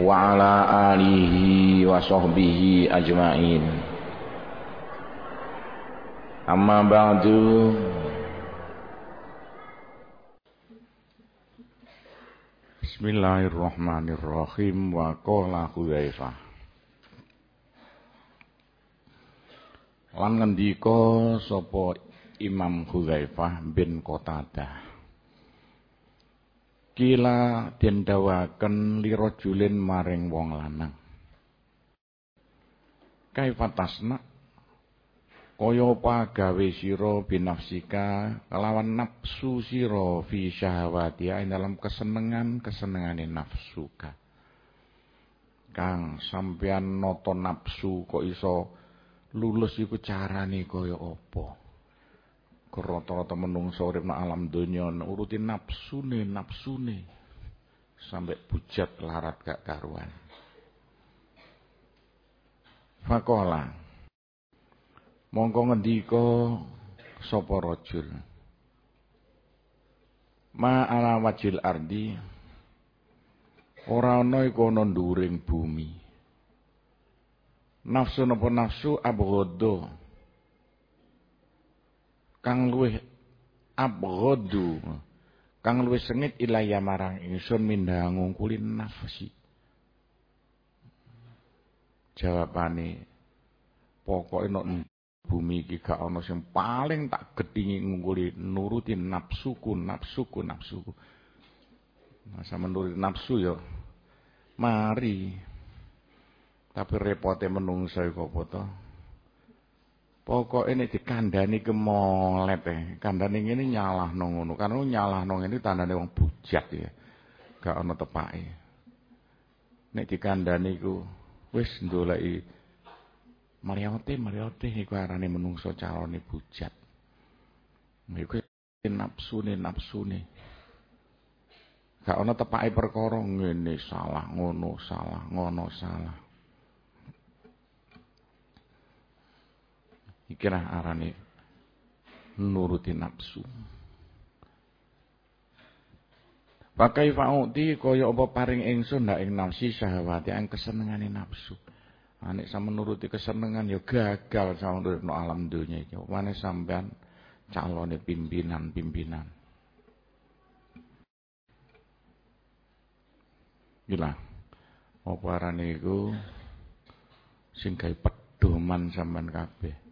Wa ala alihi wa sahbihi ajmain. Amma ba'du. Bismillahirrahmanirrahim. Wa qala Lan ngendika sapa Imam Hudzaifah bin Qatadah Kila den dawaken lirajulin maring wong lanang. Kaifatasna kaya apa gawe sira binafsika kelawan nafsu sira fi syahawati ing dalam kesenengan-kesenengane nafsu ka. Kang sampeyan nata nafsu kok iso lulus iku carane kaya apa? Rata-rata menungso urip nang alam donya nuruti nafsune nafsune sampai bujat larat gak karuan. Fakola. Mongko ngendika sapa rajul? Ma ala wajil ardi. Ora ana iku ana nduring bumi. Nafsu napa nafsu? Abghadha kang luwih abghadu. Kang luwih sengit ilaya marang ingsun minda ngungkuli nafsi. Jawabane pokoke nek bumi iki gak ana sing paling tak gedhingi ngungkuli nuruti nafsuku nafsuku nafsuku. Masa menuruti nafsu ya mari. Tapi repote menungsa kok apa to Pokok ini dikandani kemolet eh. Kandani ini nyalah ngono. Karena nyalah ini tandane wong bujat ya. Gak ono tepake. Nek dikandani ku wis ndoleki Mariote Mariote iku arane menungso calone bujat. Iku nafsune nafsune. Gak ono tepake perkara ngene salah ngono salah ngono salah. Ikilah arane nuruti nafsu. Pakai fa'uti kaya apa paring ingsun ndak ing nafsi syahwati ang kesenengane nafsu. Anek sama nuruti kesenengan ya gagal sama nurut no alam dunia iki. Mana sampean calone pimpinan-pimpinan. Gila. Apa arane iku sing gawe pedoman sampean kabeh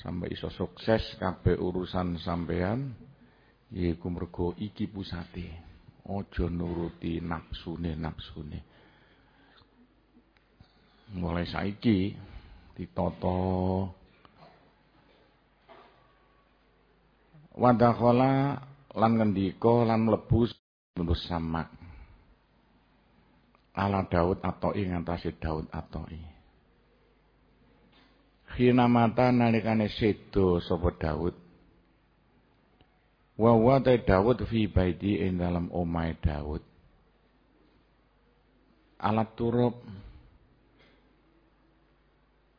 sampai iso sukses kabeh urusan sampean yaiku mergo iki pusate. Aja nuruti nafsune nafsune mulai saiki ditata. Wadakhala lan ngendika lan mlebu nurus sama ala Daud atau ing atase Daud atau Hina mata nalikane sedo sapa Daud. Wa wa Daud fi baiti ing dalam omahe Daud. Alat turub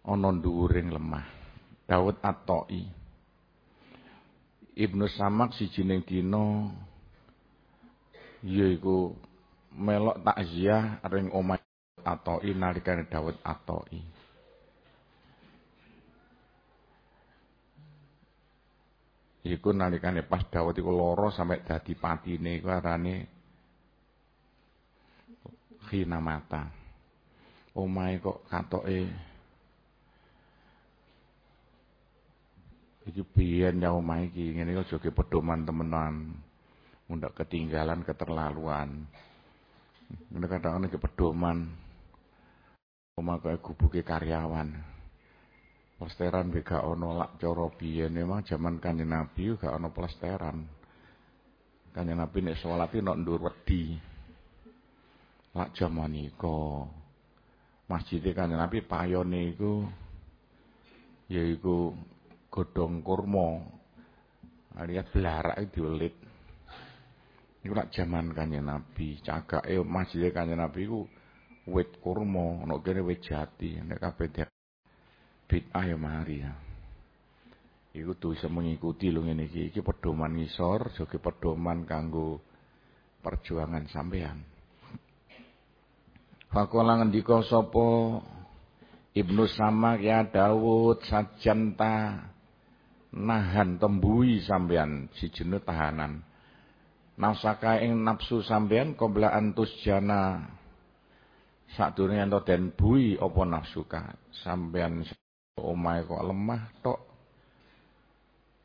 ana dhuwuring lemah. Daud Atoi. Ibnu Samak sijining dina yaiku melok takziah ring omahe Atoi nalikane Daud Atoi. Iku nalikane pas Dawud iku lara sampai dadi patine iku arane khina mata. Omahe kok katoke iki biyen ya omahe iki ngene aja ke pedoman temenan. Mundak ketinggalan keterlaluan. Ngene kadang ke pedoman. Omah kaya gubuke karyawan. Plesteran gak ono lak cara biyen memang zaman Kanjeng Nabi gak ono plesteran. Kanjeng Nabi nek salat iki nek ndur wedi. Lak jaman iku Masjid Kanjeng Nabi payone iku yaiku godhong kurma alias blarak diolit. Iku lak jaman Kanjeng Nabi, cagake Masjid Kanjeng Nabi iku wit kurma, ana kene wit jati, nek kabeh bid'ah ya mari ya. Iku bisa mengikuti lho ngene iki. Iki pedoman ngisor, joge pedoman kanggo perjuangan sampean. Fakola ngendika sapa Ibnu Samak ya Dawud sajanta nahan tembui sampean si jenuh tahanan. Nafsaka ing nafsu sampean qabla antus jana sadurunge ento den bui apa nafsuka sampean omahe kok lemah tok.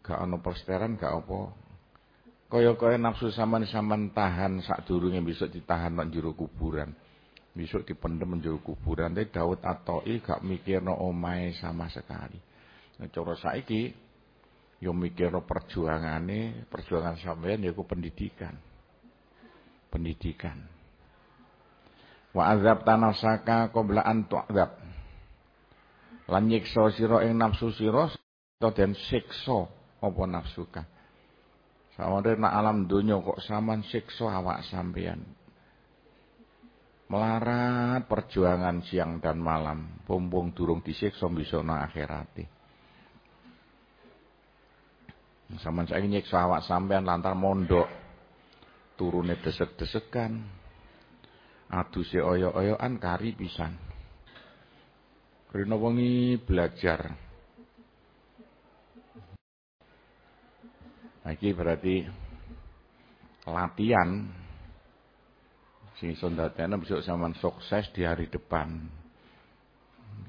Gak ana plesteran gak apa. Kaya-kaya nafsu sampean-sampean tahan sadurunge besok ditahan nang jero kuburan. Besok dipendem nang kuburan. Tapi Daud Atoi gak mikirno omahe sama sekali. Nah, cara saiki yo mikirno perjuangane, perjuangan sampean yaiku pendidikan. Pendidikan. Wa azab tanasaka qabla an tu'adzab lan nyiksa sira ing nafsu sira to den siksa apa nafsuka saware nak alam donya kok saman siksa awak sampean. Melarat perjuangan siang dan malam pompong durung disiksa bisa na akhirate. Saman saya nyiksa awak sampean lantar mondok turune desek-desekan aduse oyo-oyoan kari pisan Rina wengi belajar. Nah, ini berarti latihan sing iso ndadekno besok zaman sukses di hari depan.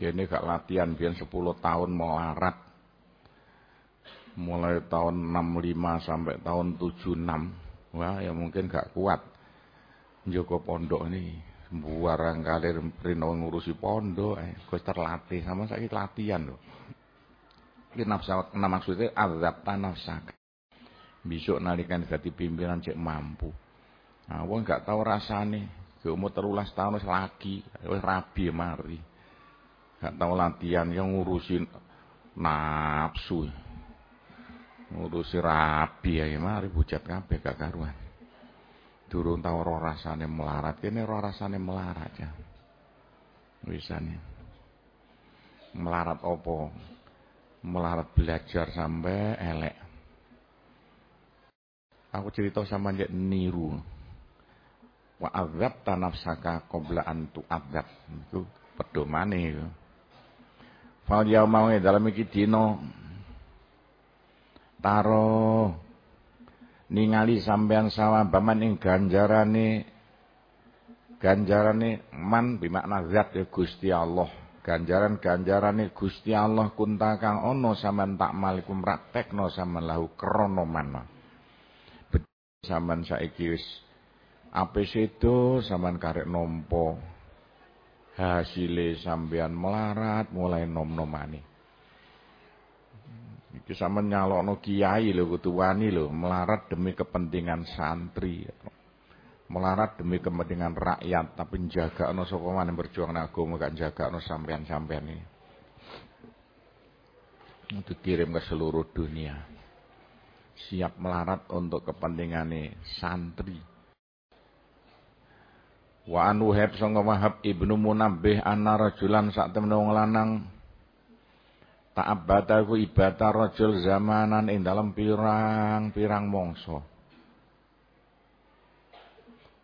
Ini gak latihan biar 10 tahun melarat. Mulai tahun 65 sampai tahun 76. Wah, ya mungkin gak kuat. Joko pondok ini buarang kalir rino ngurusi pondok eh wis terlatih. Sama saiki latihan lho. Iki nafsa nama maksudnya azab tanafsak besok nalikan dadi pimpinan cek mampu. Nah wong gak tau rasane. Ke umur terulas tahun lagi rabi mari. Gak tau latihan yang ngurusin nafsu. Ngurusi rabi ya mari bujat kabeh gak karuan durung tau roh rasane melarat. Kene roh rasane melarat ya. Wisane melarat opo melarat belajar sampai elek. Aku cerita sama dia niru. Wa azab tanafsaka qabla an tu'adzab. Itu pedomane itu. Fal yauma dalam iki dina. Taro ningali sampean sawabaman ing ganjarane ganjarane man bimakna zat ya Gusti Allah. Ganjaran ganjarane Gusti Allah kunta kang ana sampean tak malikum praktekno sampean lahu krana mana. Sampean saiki wis ape sedo sampean karek nampa. Hasile sampean melarat mulai nom-nomane Iki sama nyalokno kiai lho kudu wani lho, melarat demi kepentingan santri. Melarat demi kepentingan rakyat, tapi jaga no sapa maneh berjuang agama gak jaga no sampean-sampean ini. Dikirim ke seluruh dunia. Siap melarat untuk kepentingan santri. Wa anu heb sanga Wahab ibnu Munabbih anna rajulan sak temen lanang Ta'abbata ku ibadah rajul zamanan ing dalam pirang-pirang mongso.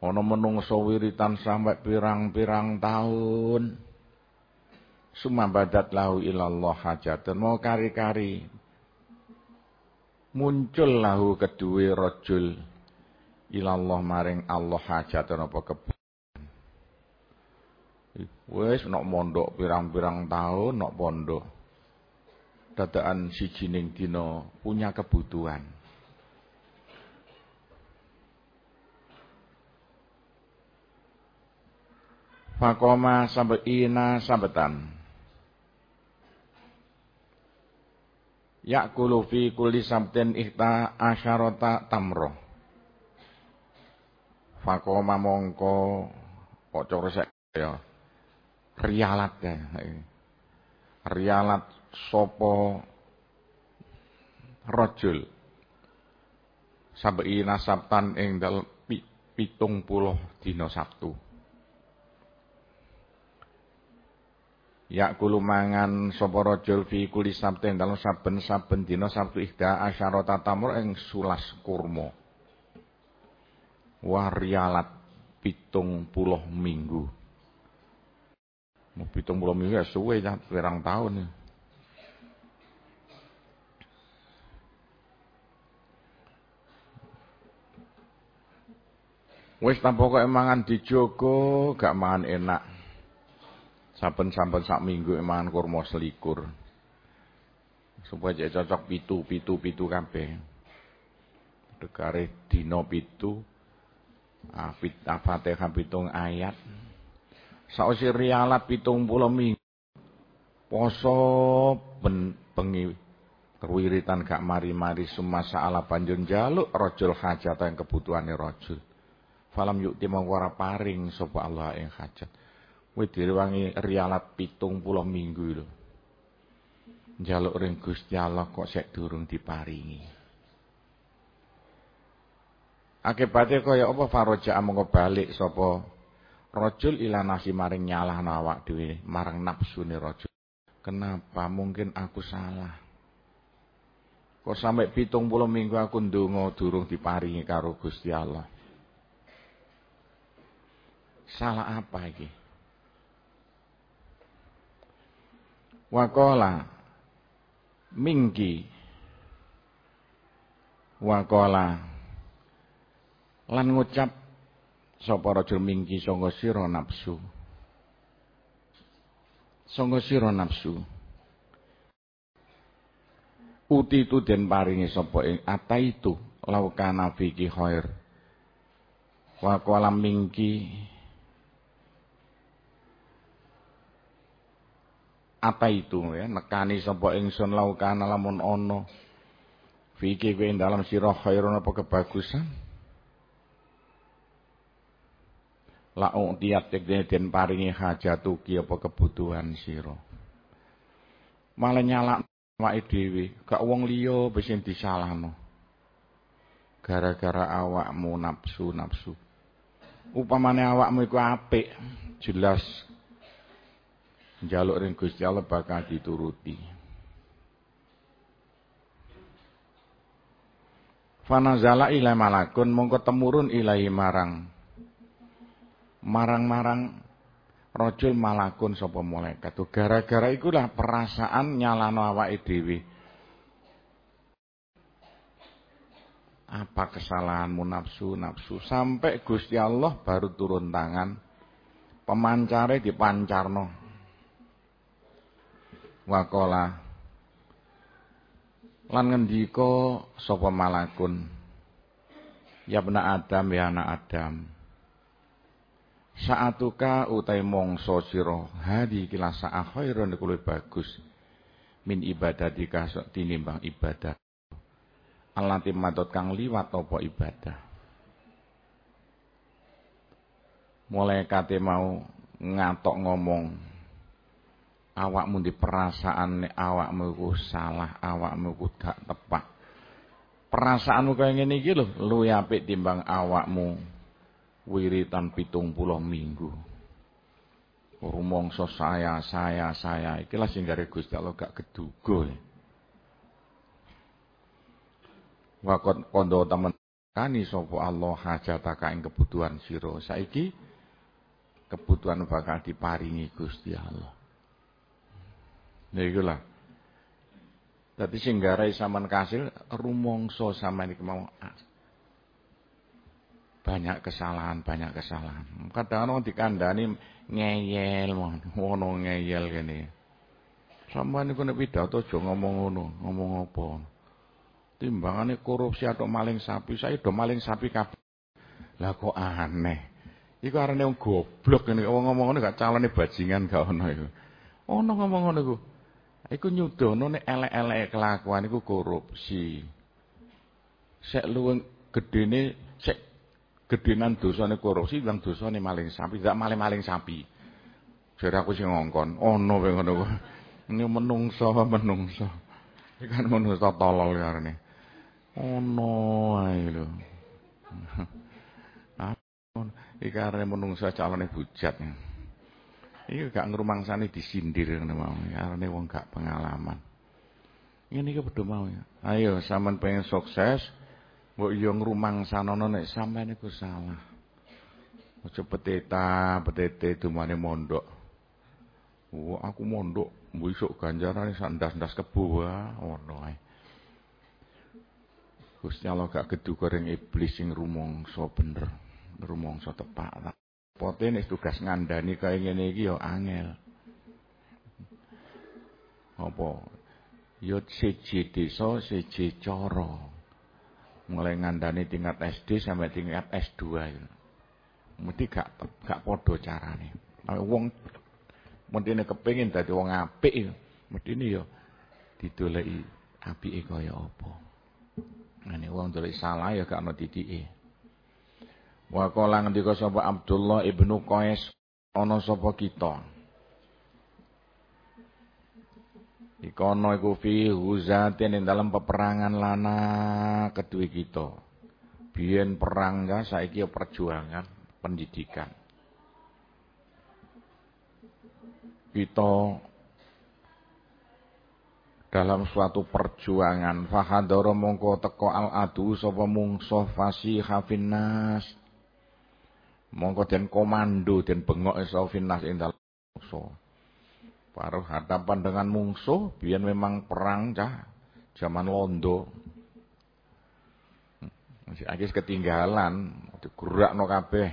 Ana menungso wiritan sampai pirang-pirang tahun. Suma badat lahu ilallah hajatun. Mau kari-kari. Muncul lahu kedua rajul. Ilallah maring Allah hajatun apa kebutuhan. Wes nok mondok pirang-pirang tahun nok pondok dadaan si jining dino punya kebutuhan. Fakoma sampai ina sambetan. yakulu fi kulli sabtin ihta asyarata tamro fakoma mongko kok sek ya rialat ya rialat sapa rajul sabai nasabtan ing dalem pitung puluh dina Sabtu Ya kulu mangan sapa rajul fi kuli sabten dalam saben-saben dina Sabtu ihda asyarata tamur ing sulas kurma. Warialat pitung puluh minggu. Mau pitung puluh minggu ya suwe ya pirang tahun ya. Wis ta pokoke mangan dijogo gak mangan enak. Saben-saben sak minggu mangan kurma selikur. Supaya jadi cocok pitu, pitu, pitu kabeh. Dekare dina pitu. Afit Fatihah pitung ayat. Sausi rialat pitung puluh minggu. Poso ben bengi gak mari-mari sumasa ala banjur jaluk rajul hajat yang kebutuhane rajul. Falam yuk timang paring sapa Allah yang hajat. Kowe direwangi rialat pitung puluh minggu lho. Njaluk ring Gusti kok sek durung diparingi. Akibate kaya apa faroja mongko balik sapa rajul ila nasi maring nyalah awak dhewe marang nafsune rajul. Kenapa mungkin aku salah? Kok sampai pitung puluh minggu aku ndonga durung diparingi karo Gusti Allah. Salah apa iki? Wakola mingki Wakola lan ngucap sapa rajul mingki sanga sira nafsu. Sanga sira nafsu. Uti tu den paringi sapa ing ataitu laukana fiki khair. Wa mingki apa itu ya? Nekani sapa ingsun laukana lamun ana. Fiki kowe dalam sira khairun apa kebagusan? La tiap tekne den paringi hajatu ki apa kebutuhan sira malah nyalak awake dhewe gak wong liya wis disalahno. Gara-gara awakmu nafsu nafsu upamane awakmu iku apik jelas Jaluk ring Gusti Allah bakal dituruti. Fanazala ila malakun mongko temurun ilahi marang marang-marang rojul malakun sapa malaikat. Gara-gara ikulah perasaan nyalano awake dhewe. Apa kesalahanmu nafsu nafsu sampai Gusti Allah baru turun tangan pemancare dipancarno Wakola. Lan ngendika sapa malakun? Ya bena Adam ya anak Adam. Saatuka utai mongso sira hadi kila sa'a khairun kuwi bagus min ibadatika sok tinimbang ibadah. Alati matot kang liwat apa ibadah? Mulai kate mau ngatok ngomong awakmu di perasaan awakmu ku salah, awakmu ku gak tepat. Perasaanmu kaya ngene iki lho, luwih apik timbang awakmu wiritan pitung puluh minggu. Rumongso saya, saya, saya. Iki lah sing gare Gusti Allah gak keduga. Wakot kondo temen kani sapa Allah hajataka ing kebutuhan sira. Saiki kebutuhan bakal diparingi Gusti Allah. Niku lah. Dadi sing garai sampean kasil rumangsa sampean iki mau banyak kesalahan, banyak kesalahan. Kadang-kadang dikandani ngeyel, ngono ngeyel kene. Sampeyan niku nek pidato aja ngomong ngono, ngomong apa. Timbangane korupsi atau maling sapi, saya do maling sapi kabeh. Lah kok aneh. Iku arane wong goblok ngene, wong ngomong ngono gak calone bajingan gak ono iku. Ono ngomong ngono iku. Iku nyudono nek elek-elek kelakuan iku korupsi. Sek luwih gedene sek gedenan dosane korupsi lan dosane maling sapi, gak maling-maling sapi. Jare aku sing ngongkon, ono wae ngono kuwi. Ini menungso menungso. Iki kan menungso tolol karene. Ono ae lho. Iki karene menungso calone bujat. Iki gak ngrumangsani disindir ngono mau. Karene wong gak pengalaman. Ini iki padha mau ya. Ayo sampean pengen sukses, mbok yo ngrumangsanono nek sampean iku salah. Aja peteta, petete dumane mondok. Wah, aku mondok, besok ganjarane sak ndas-ndas kebo wae ono ae. Gusti Allah gak gedu goreng iblis sing rumangsa bener, rumangsa tepak. Pote nek tugas ngandani kaya ngene iki ya angel. Apa? Ya siji desa, siji cara. Mulai ngandani tingkat SD sampai tingkat S2 itu. Mesti gak gak padha carane. Wong mestine kepengin dadi wong apik mestine ya didoleki apike kaya apa. Ngene wong dolek salah ya gak ono titike. Wa qala ngendika sapa Abdullah ibnu Qais ana sapa kita. Ikono iku fi huzatin ing dalam peperangan lana kedua kita. Biyen perang ya saiki perjuangan pendidikan. Kita dalam suatu perjuangan fahadara mongko teko al adu sapa mungsuh fasiha finnas Mongko den komando den bengok iso finas ing dalem musuh. Paruh hadapan dengan mungsuh, biyen memang perang cah zaman londo. Masih hmm, agis ketinggalan, digerakno kabeh.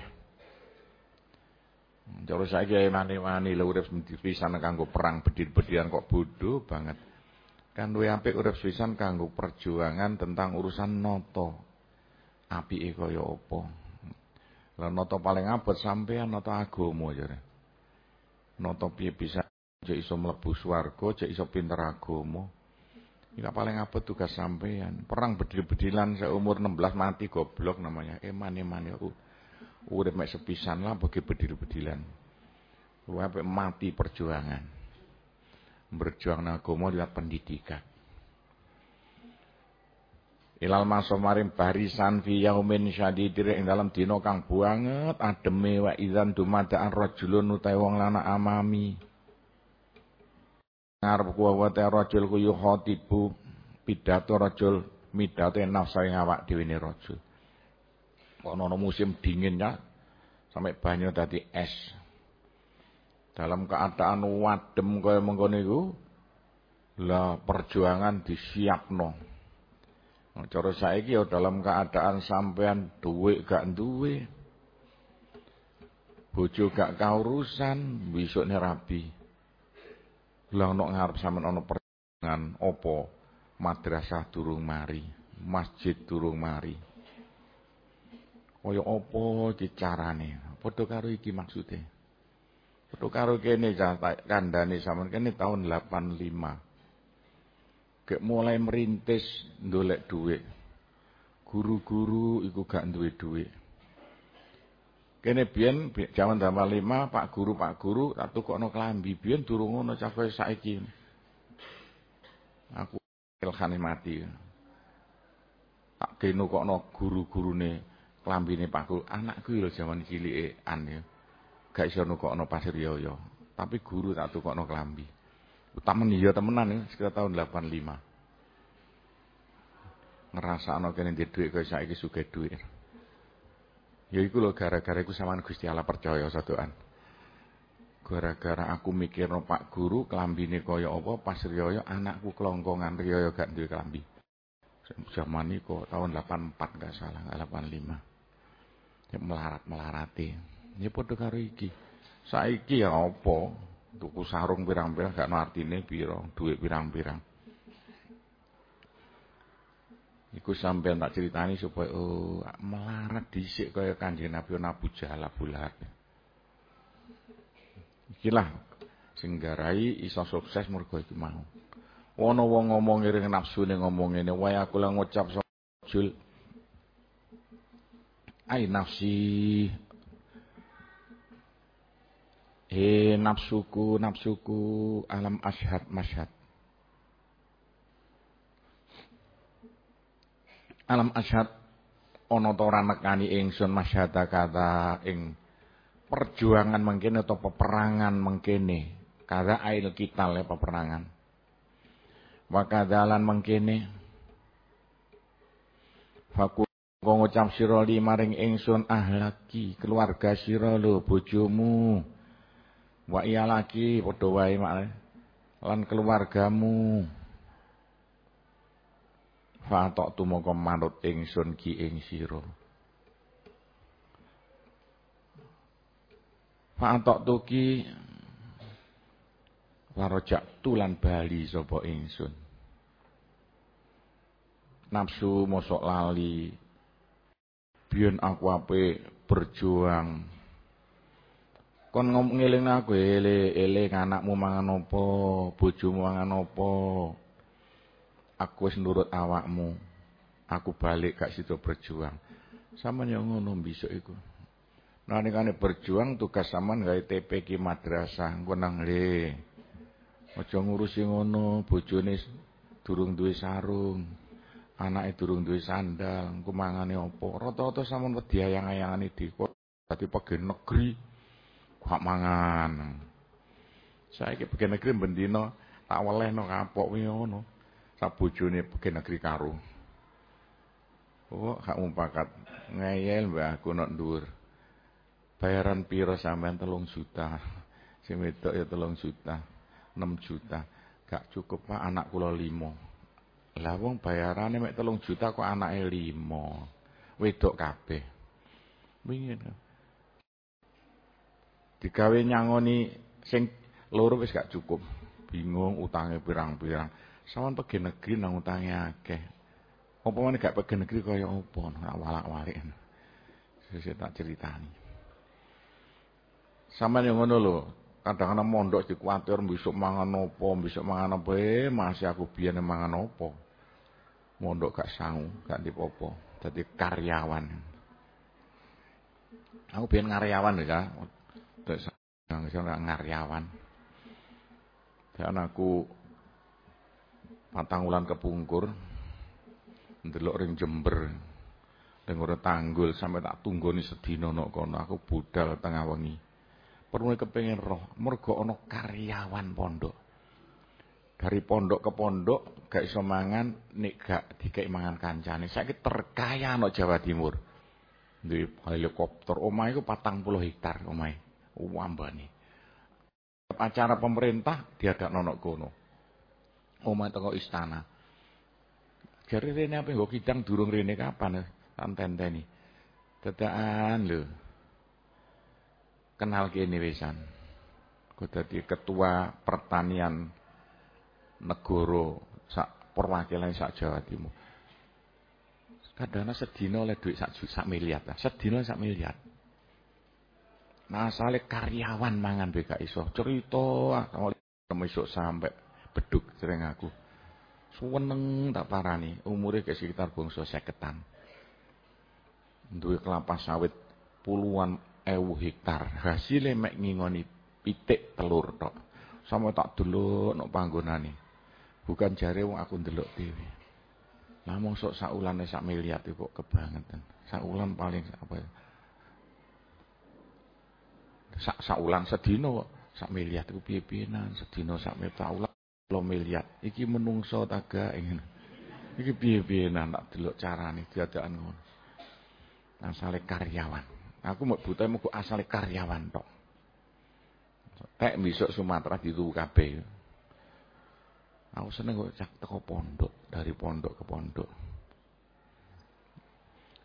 Terus saiki mani-mani lho urip pisan kanggo perang bedir-bediran kok bodoh banget. Kan duwe apik urip pisan kanggo perjuangan tentang urusan noto. Apike kaya apa? Lah nata paling abot sampean nata agama jare. Nata piye bisa cek iso mlebu swarga, cek iso pinter agama. Iki paling abot tugas sampean. Perang bedil-bedilan seumur 16 mati goblok namanya. Eman-eman ya. Urip mek sepisan lah bagi bedil-bedilan. Wae mati perjuangan. Berjuang agama lewat pendidikan ilal maso maring barisan fi yaumin syadidir ing dalam dina kang banget ademe wa idzan dumadaan rajulun utawa wong lanang amami. Ngarep kuwa wa rajul ku yukhatibu pidato rajul midate nafsa ing awak dhewe ne rajul. Ana musim dingin ya sampai banyu dadi es. Dalam keadaan wadem kaya mengkono iku lah perjuangan disiapno cara saiki ya dalam keadaan sampean duit gak duwe. Bojo gak kaurusan, besok nih rabi. Lah nok ngarep sampean ana perjuangan apa? Madrasah durung mari, masjid durung mari. Kaya apa iki carane? Padha karo iki maksude. Padha karo kene kandhane sampean kene tahun 85. Gek mulai merintis ndolek duit. Guru-guru iku gak duwe duit. Kene biyen zaman zaman lima Pak Guru Pak Guru tak tukokno klambi biyen durung ngono cah kowe saiki. Aku ilhane mati. Tak kene kokno guru-gurune klambine Pak Guru. Anakku lho zaman cilike an ya. Gak iso nukokno pasir yoyo. Tapi guru tak tukokno klambi. Utamen iya temenan ya, sekitar tahun 85. Ngerasakno kene ndek dhuwit kaya saiki dhuwit. Ya iku lho gara-gara iku sampean Gusti Allah percaya sadoan. Gara-gara aku mikirno Pak Guru klambine kaya apa pas riyaya anakku kelongkongan riyaya gak duwe klambi. Zaman iku tahun 84 gak salah, 85. Ya melarat-melarati. Ya padha karo iki. Saiki ya apa? Tuku sarung pirang-pirang gak no artine pira, duit pirang-pirang. Iku sampean tak ceritani supaya oh melarat dhisik kaya Kanjeng Nabi Abu Jahal Abu Lahab. Ikilah Sing garai iso sukses mergo iki mau. Ana wong ngomong ning nafsune ngomong ngene, wae aku lah ngucap jul. Ai nafsi. He nafsuku, nafsuku, alam ashad masyad. Alam ashad ta ora nekani ingsun masyhada kata ing perjuangan mengkene atau peperangan mengkene. Kada ail kital ya peperangan. Wakadalan mengkene. Faku ngucap sira li maring ingsun ahlaki keluarga sira lho bojomu wa iya lagi padha wae lan keluargamu Fatok tumangka manut ingsun ki ing sira. Fatok tuki warojak tulan bali sapa ingsun. Nafsu mosok lali. Biyen aku ape berjuang. Kon ngomong ngeling aku ele ele anakmu mangan apa, bojomu mangan apa aku wis nurut awakmu. Aku balik gak situ berjuang. Sama yang ngono besok iku. Nalikane berjuang tugas sampean gawe TPK madrasah, engko nang le. Aja ngurusi ngono, bojone durung duwe sarung. Anake durung duwe sandal, engko mangane apa? Rata-rata sampean wedi ayang-ayangane di dadi pegawai negeri. Gak mangan. Saiki pegawai negeri bendina tak welehno kapok kuwi ngono sabojone pergi negeri karo. Oh, hak mumpakat. Ngeyel mbah aku nok dhuwur. Bayaran piro sampean telung juta. Sing wedok ya telung juta. 6 juta. Gak cukup Pak anak kula 5. Lah wong bayarane mek telung juta kok anake 5. Wedok kabeh. Wingi digawe nyangoni sing loro wis gak cukup. Bingung utange pirang-pirang. Sawan pergi negeri nang utange akeh. Apa meneh gak pergi negeri kaya apa nek walak-walik. Sesuk tak ceritani. Sampeyan yang ngono lho, kadang-kadang mondok dikuatir besok mangan apa, besok mangan apa, eh masih aku biyen mangan apa. Mondok gak sangu, gak dipopo, dadi karyawan. Aku biyen karyawan ya. Terus ngaryawan. Dan aku patang wulan kepungkur ndelok ring Jember ning tanggul sampe tak tunggoni sedina nok kono aku budal tengah wengi. Perlu kepengin roh mergo ana karyawan pondok. Dari pondok ke pondok gak iso mangan nek gak dikek mangan kancane. Saiki terkaya no Jawa Timur. Duwe helikopter. Omahe iku 40 hektar omahe wambane acara pemerintah diadakno nok kono omah teko istana. Jare rene apa nggo kidang durung rene kapan tak tenteni. Dadakan lho. Kenal kene wisan. Kok dadi ketua pertanian negara sak perwakilan sak Jawa Timur. Kadang sedina oleh duit sak sak miliar. Sedina sak miliar. Nah, asale karyawan mangan BK iso cerita esuk sampai beduk sering aku. Suweneng tak parani, umure ke sekitar bangsa seketan. Duwe kelapa sawit puluhan ewu hektar. Hasilnya mek ngingoni pitik telur tok. Sama tak delok nok panggonane. Bukan jare wong aku ndelok dhewe. Lah mosok sak ulane sak miliar kok kebangetan. Sak ulan paling apa ya? Sak ulan sedina kok sak miliar iku piye-piyenan sedina sak meta ulan lo miliar. Iki menungso taga ingin. Iki piye-piye nak delok carane diadakan ngono. Asale karyawan. Aku mau buta mau asale karyawan tok. Tek besok Sumatera ditu kabeh. Aku seneng kok cak teko pondok, dari pondok ke pondok.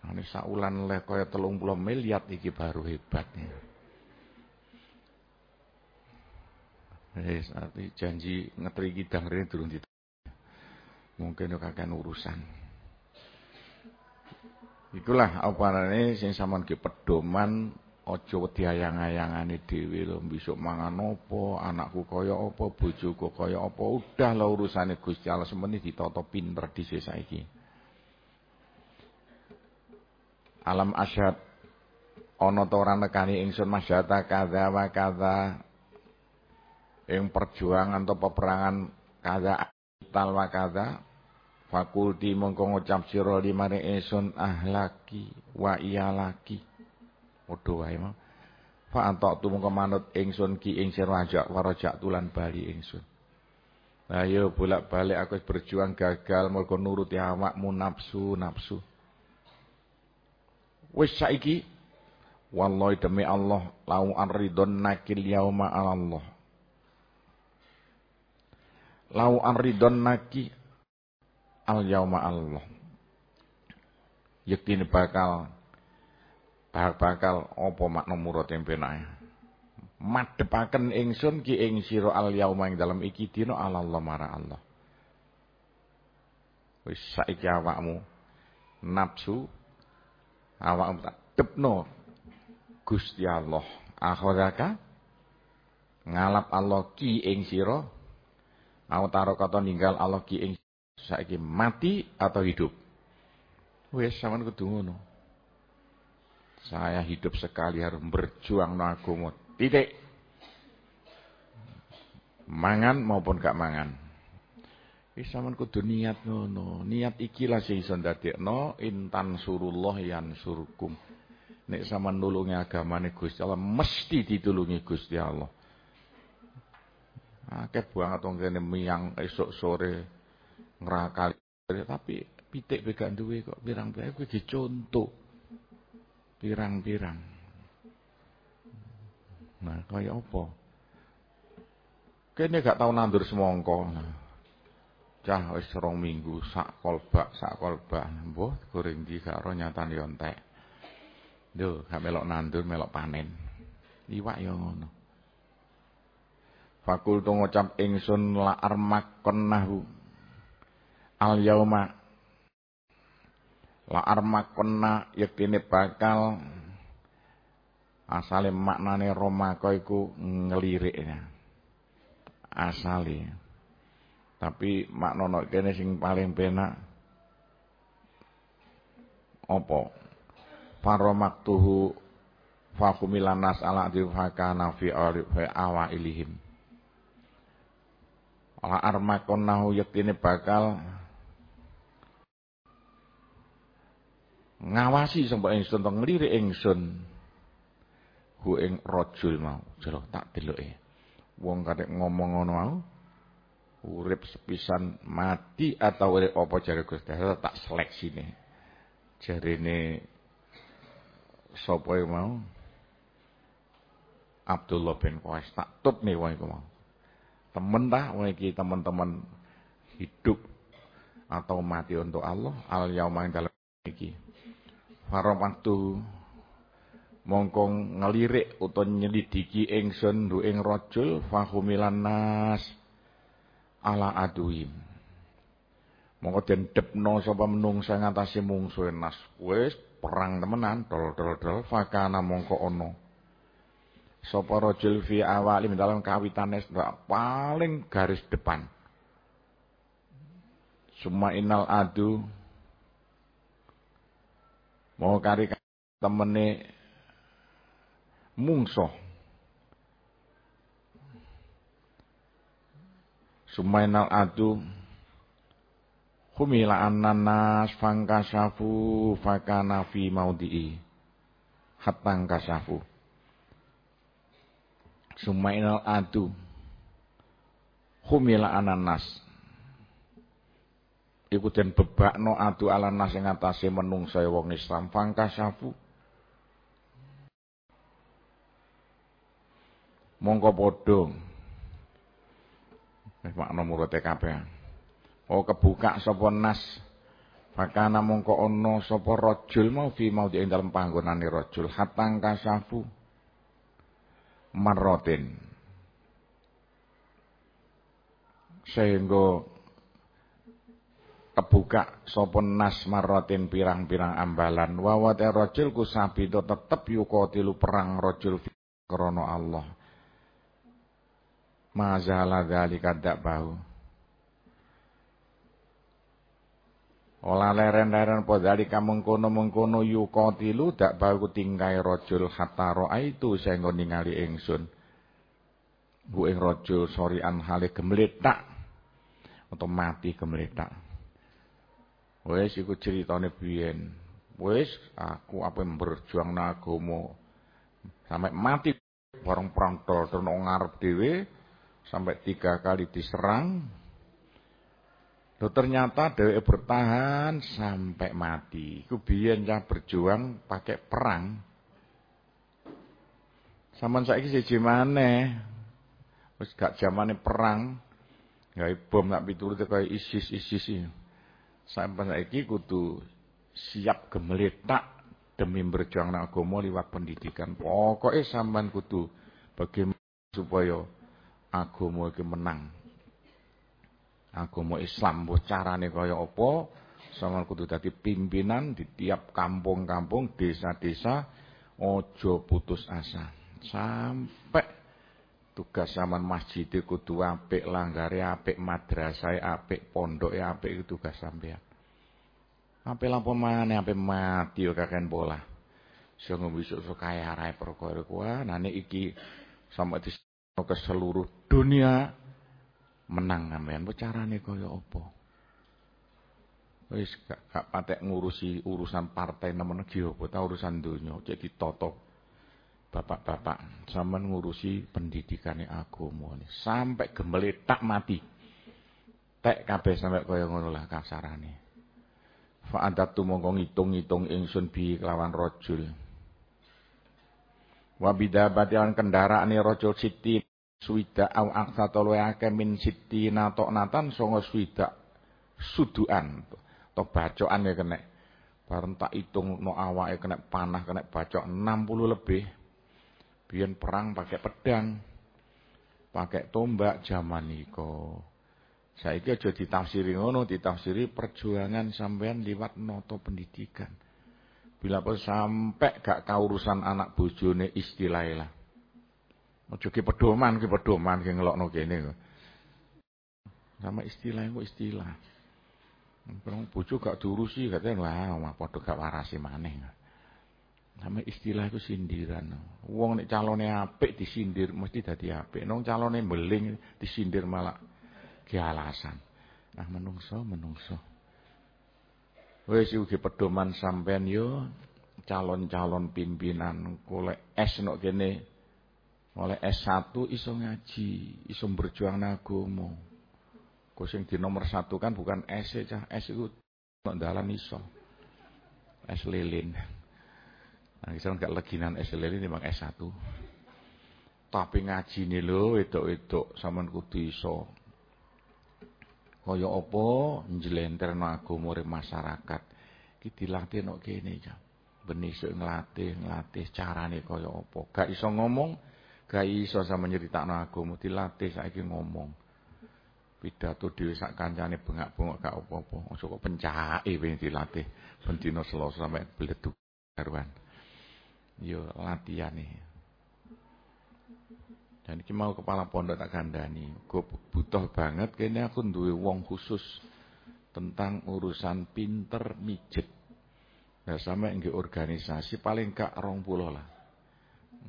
Ini saulan leh telung puluh miliar iki baru hebatnya. Wis arti janji ngetri kidang rene durung dit. Mungkin yo kakean urusan. Ikulah namanya sing sampean ki pedoman aja wedi ayang-ayangane dhewe lho besok mangan apa, anakku kaya apa, bojoku kaya apa. Udah lho urusane Gusti Allah semene ditata pinter dhisik saiki. Alam asyad ana ta ora nekani ingsun masyata kadza wa kadza ing perjuangan atau peperangan kadza tal wa kadza fakulti mongko ngucap sira limane ingsun ahlaki wa iyalaki padha wae mah fa antak tu manut ingsun ki ing sira ajak warajak tulan bali ingsun Ayo bolak-balik aku berjuang gagal mergo nuruti awakmu nafsu nafsu. Wis saiki wallahi demi Allah lau anridon nakil yauma Allah. Lau anridon naki al yauma Allah. Yektine bakal bakal apa makna murad tempenae. Madepaken ingsun ki ing sira al yauma ing dalam iki dina Allah mara Allah. Wis saiki awakmu nafsu awakmu tak depno Gusti Allah akhiraka ngalap Allah ki ing sira awtara kata ninggal Allah ki ing saiki mati atau hidup? Wis sampean kudu ngono. Saya hidup sekali harus berjuang no agama titik. Mangan maupun gak mangan. Wis sampean kudu niat ngono. Niat ikilah sing iso ndadekno intan surullah yan surkum. Nek sama nulungi agamane Gusti Allah mesti ditulungi Gusti Allah. Akeh banget wong kene miyang esuk sore ngrakali tapi pitik bega duwe kok pirang-pirang kuwi contoh. Pirang-pirang. Nah, kaya apa? Kene gak tau nandur semongko. Cah wis rong minggu sak kolbak sak kolbak. Mbah goreng di gak ro nyatane yo entek. Lho, gak melok nandur, melok panen. Iwak ya ngono. Fakul tu ngucap ingsun la armakonnahu. Al yauma la armakonna yektine bakal asale maknane romako iku ngelirik. Asale. Tapi makna kene sing paling penak apa? faromaktuhu fakumilanas ala fakana fi awa ala armakonahu yaktine bakal ngawasi sampai ingsun to ngliri ingsun. Hu ing rajul mau jero tak deloke. Wong kadek ngomong ngono mau urip sepisan mati atau urip apa jare Gusti tak seleksine. Jarene sapa mau? Abdullah bin Qais tak tut nih wong iku mau. Temen ta wong iki teman-teman hidup atau mati untuk Allah al yauma dalam iki. Faramatu mongko ngelirik utawa nyelidiki ingsun ing rajul fahumilan nas ala aduin. Mongko den depno sapa menungsa ngatasi mungsuhe nas. Wis perang temenan dol dol dol fakana mongko ono sapa rajul fi awali dalam kawitane paling garis depan Suma inal adu mau kari temene mungso Suma inal adu Humila annanas fangkasafu fakana fi maudi'i hatang kasafu. Sumainal adu. Humila ananas. Iku den bebakno adu alanas ing atase menungsa wong Islam fangkasafu. Mongko padha. Wis makna murate kabeh. Oh kebuka sapa nas. Fakana mongko ana sapa rajul mau fi mau ing dalem panggonane rajul hatang kasafu marrotin. Sehingga kebuka sapa nas marratin pirang-pirang ambalan. Wa wa rajul ku sabito tetep yuqatilu perang rajul krana Allah. Mazala dzalika dak bau Ola leren-leren podali mengkono-mengkono yuqatilu dak bau tingkai rajul hatta itu sehingga ningali ingsun Bu ing rajul sorian hale gemletak atau mati gemletak Wes iku ceritane biyen. Wes aku apa berjuang agama sampai mati bareng perang terus ngarep dhewe sampai tiga kali diserang. Loh ternyata dewe bertahan sampai mati. Iku biyen berjuang pakai perang. Saman saiki siji maneh. Wis gak zamane perang. Gawe bom nak piturut kaya ISIS-ISIS sampai saiki kudu siap gemeletak demi berjuang agama liwat pendidikan. Pokoknya sampean kudu bagaimana supaya agama iki menang. Agama Islam mbok carane kaya apa? Sampeyan kudu dadi pimpinan di tiap kampung-kampung, desa-desa, ojo putus asa. Sampai tugas zaman masjid kudu apik, langgare apik, madrasah apik, pondoke apik itu tugas sampean. Apik lampu mana apik mati yo kaken bola. Sing bisa so kaya rae perkara kuwi nane iki sampe di seluruh dunia menang sampean. Carane kaya apa? Wis gak, gak patek ngurusi urusan partai nemen iki apa ta urusan donya. Cek ditata bapak-bapak. Sampean ngurusi pendidikane agama sampai gemeletak mati. Tek kabeh sampai kaya ngono lah kasarane. Fa adatu mongko ngitung-ngitung ingsun bi kelawan rajul. Wa bidabati lan kendaraane rajul siti swida au aksa tolu akeh min siti natok natan songo swida suduan to bacokan ya kena bareng tak hitung no awake kena panah kena bacok 60 lebih Biyen perang pakai pedang, pakai tombak zaman niko. Saiki aja ditafsiri ngono, ditafsiri perjuangan sampean liwat noto pendidikan. Bila pun sampai gak kaurusan anak bojone istilah lah. Ojo ki pedoman, ki pedoman ki ngelokno kene. Sama istilah kok istilah. Perang bojo gak diurusi katanya wah padha gak warasi maneh. Sama istilah itu sindiran. Wong nek calone apik disindir mesti dadi apik. Nong calone beling disindir malah ki alasan. Nah menungso menungso. Wis ugi pedoman sampean yo calon-calon pimpinan golek S nok kene oleh S1 iso ngaji, iso berjuang agama. Kok sing di nomor satu kan bukan S cah, S itu nok dalan iso. S lilin. Nah, bisa gak leginan SLL ini bang S1. Tapi ngaji nih lo, wedok-wedok sampean kudu iso. Kaya apa njlenterno agama masyarakat. Iki dilatih nok kene ya. Benisuk nglatih, nglatih carane kaya apa. Gak iso ngomong, gak iso sama nyeritakno agama, dilatih saiki ngomong. pidato dhewe sak kancane bengak-bengok gak apa-apa. Aja kok pencake ben dilatih ben dina Selasa sampe bleduk karuan yo nih. Dan iki mau kepala pondok tak kandhani, gue butuh banget kene aku duwe wong khusus tentang urusan pinter mijet. Nah, sama nggih organisasi paling gak rong puluh lah.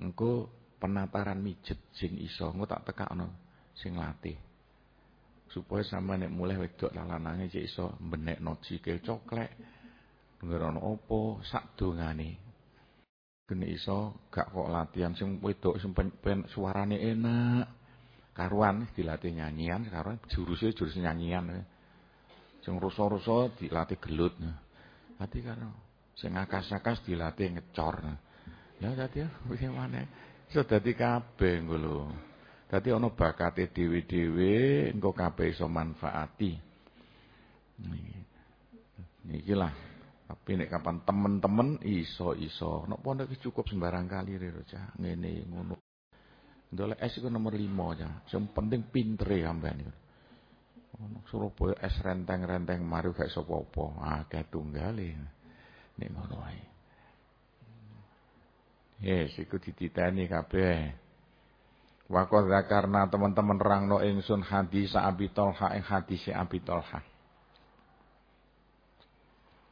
Engko penataran mijet sing iso engko tak tekakno sing latih. Supaya sama nek mulai wedok lalanange cek iso benekno sikil coklek. Ngerono opo sak dongane Gene iso gak kok latihan sing wedok sing pen suarane enak. Karuan dilatih nyanyian, sekarang jurusnya jurus nyanyian. Sing ruso-ruso dilatih gelut. Hati karo sing akas-akas dilatih ngecor. Ya dadi piye maneh. Iso dadi kabeh engko lho. Dadi ana bakate dhewe-dhewe engko kabeh iso manfaati. Niki. Lah tapi nek kapan temen-temen iso-iso. Nek pondok cukup sembarang kali rek cah. Ngene ngono. Ndolek S iku nomor 5 ya. Sing penting pintere sampean iku. Surabaya es renteng-renteng mari gak iso apa-apa. Akeh tunggale. Nek ngono wae. Yes, iku dititeni kabeh. Wa karena teman-teman rangno ingsun hadis Abi Tolha ing hadis Abi Tolha.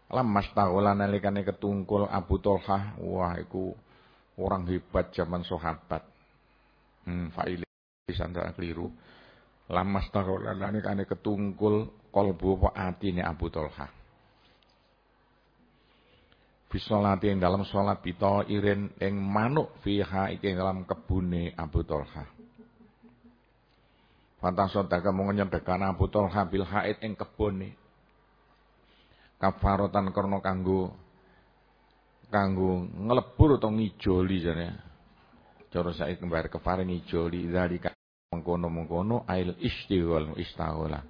Lamas taula nalikane ketungkul Abu Tolha, wah iku orang hebat zaman sahabat. Hmm, faile sandra keliru. Lamas taula nalikane ketungkul kalbu apa atine Abu Tolha. Bisolati yang dalam sholat bito irin yang manuk fiha iki dalam kebune Abu Tolha. Fantasodaka mengenyedekan Abu Tolha bil haid yang kebune. Kafarotan karena kanggo kanggo ngelebur atau ngijoli jane. Cara saya kembali kefare ngijoli dari mengkono-mengkono ail istighol istaghola.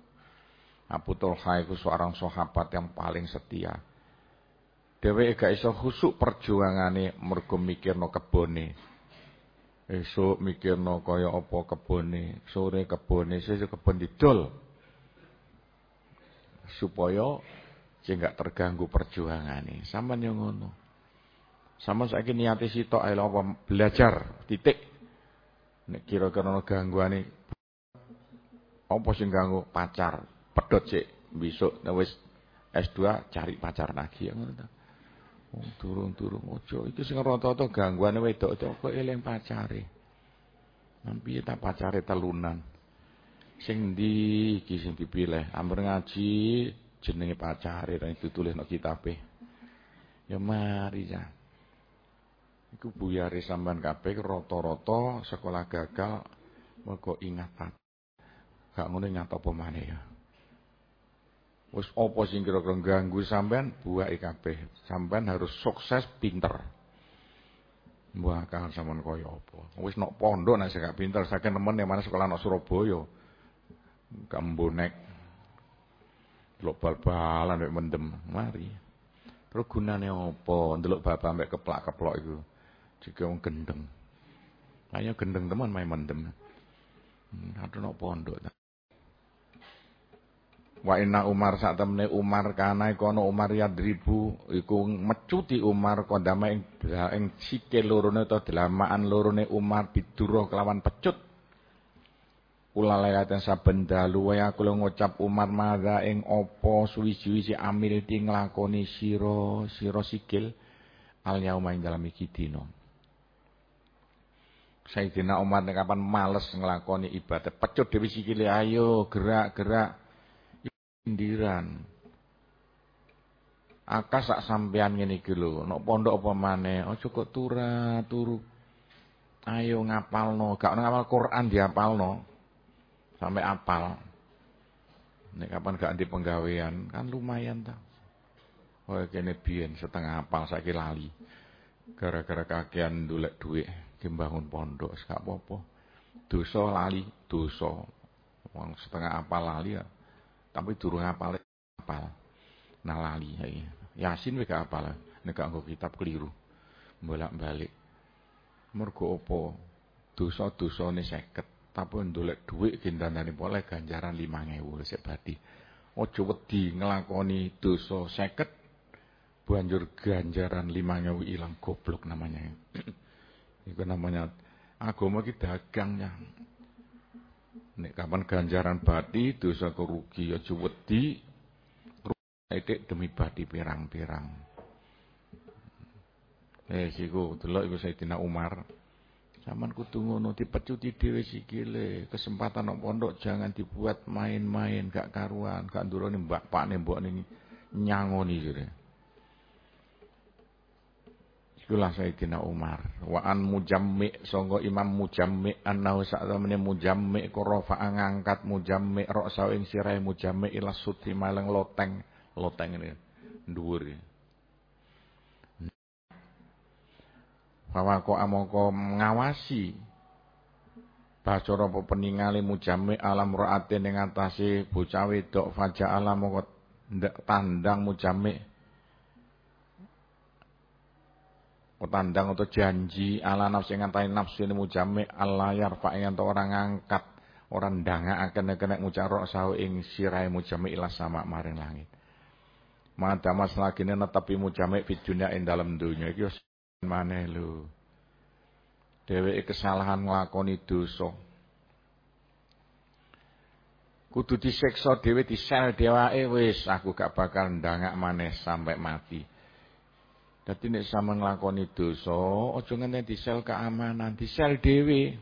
Abu Tolha itu seorang sahabat yang paling setia Dheweke gak iso khusuk perjuangane mergo mikirno kebone. Esuk mikirno kaya apa kebone, sore kebone, sesuk kebon didol. Supaya sing gak terganggu perjuangane. Sampeyan yo ngono. Sama saiki niate sitok ae apa belajar titik. Nek kira-kira ono gangguane apa sing ganggu pacar, pedot sik besok wis S2 cari pacar lagi ngono turun-turun ojo iki sing rata-rata gangguane wedok kok eling pacare. Nampi ta pacare telunan. Sing ndi iki sing dipilih? Amber ngaji jenenge pacare dan ditulis no kitabe. Ya mari ya. Iku buyare sampean kabeh rata-rata sekolah gagal mergo ingat pacar. Gak ngono ingat apa maneh ya. Wis apa sing kira-kira ganggu sampean buah kabeh. Sampean harus sukses pinter. Mbah kan sampean kaya apa. Wis nok pondok nek gak pinter saking nemen yang mana sekolah nok Surabaya. Kambonek. Delok bal-balan mek mendem. Mari. Terus gunane apa ndelok bapak mek keplak-keplok iku. Jika wong gendeng. Kayaknya gendeng teman main mendem. Hmm, aduh nok pondok. Wa inna Umar sak temene Umar kana kono Umar yadribu iku mecuti Umar kondama ing ing sikil lorone utawa delamaan lorone Umar biduro kelawan pecut. Ulalayaten saben dalu wae aku ngucap Umar madha ing apa suwi-suwi amil ti nglakoni sira sira sikil al yauma ing dalem iki dina. Sayyidina Umar nek kapan males nglakoni ibadah pecut dhewe sikile ayo gerak-gerak sindiran. Akas sak sampean ngene iki lho, nek pondok apa maneh, aja kok turah turu. Ayo ngapalno, gak ngapal Quran diapalno. Sampai apal. Nek kapan gak di penggawean, kan lumayan ta. Oh kene biyen setengah apal saiki lali. Gara-gara kakean ndolek dhuwit dimbangun pondok, gak apa-apa. Dosa lali, dosa. Wong setengah apal lali ya tapi durung apal apal nalali ya. Yasin wis gak apal nek nggo kitab keliru. Bolak-balik. Mergo apa? Dosa-dosane 50, tapi ndolek dhuwit gendandane poleh ganjaran 5000 sik badi. Aja wedi nglakoni dosa 50 banjur ganjaran 5000 ilang goblok namanya. Itu namanya agama ki dagang ya. Nek kapan ganjaran bati dosa kerugi aja wedi Edik demi bati pirang-pirang. Eh siku delok iku Sayyidina Umar. Saman kudu ngono dipecuti dhewe sikile. Kesempatan nang pondok jangan dibuat main-main gak karuan, gak ndurone mbak pak nembok ning nyangoni jere. Itulah Sayyidina Umar. Wa an mujammi sangga Imam Mujammi annahu sa'tamene mujammi korofa ngangkat mujammi roksa ing sirahe mujammi ila suti maleng loteng. Loteng ini dhuwur. Bahwa kok amangka ngawasi bacara apa peningali mujammi alam raate ning atase bocah wedok faja alam tandang mujammi Petandang atau janji ala nafsi ngantai nafsu ini mujame Allah yarfa yang orang ngangkat ora ndangakaken nek ngucarok sawu ing sirahe mujami ilas sama maring langit. Madamas lagine netepi mujami fi dunya ing dalem donya iki wis maneh lho. Dheweke kesalahan nglakoni dosa. Kudu disiksa dhewe disel dhewake wis aku gak bakal ndangak maneh sampai mati. Dadi nek sama nglakoni dosa, aja ngene disel keamanan, disel dhewe.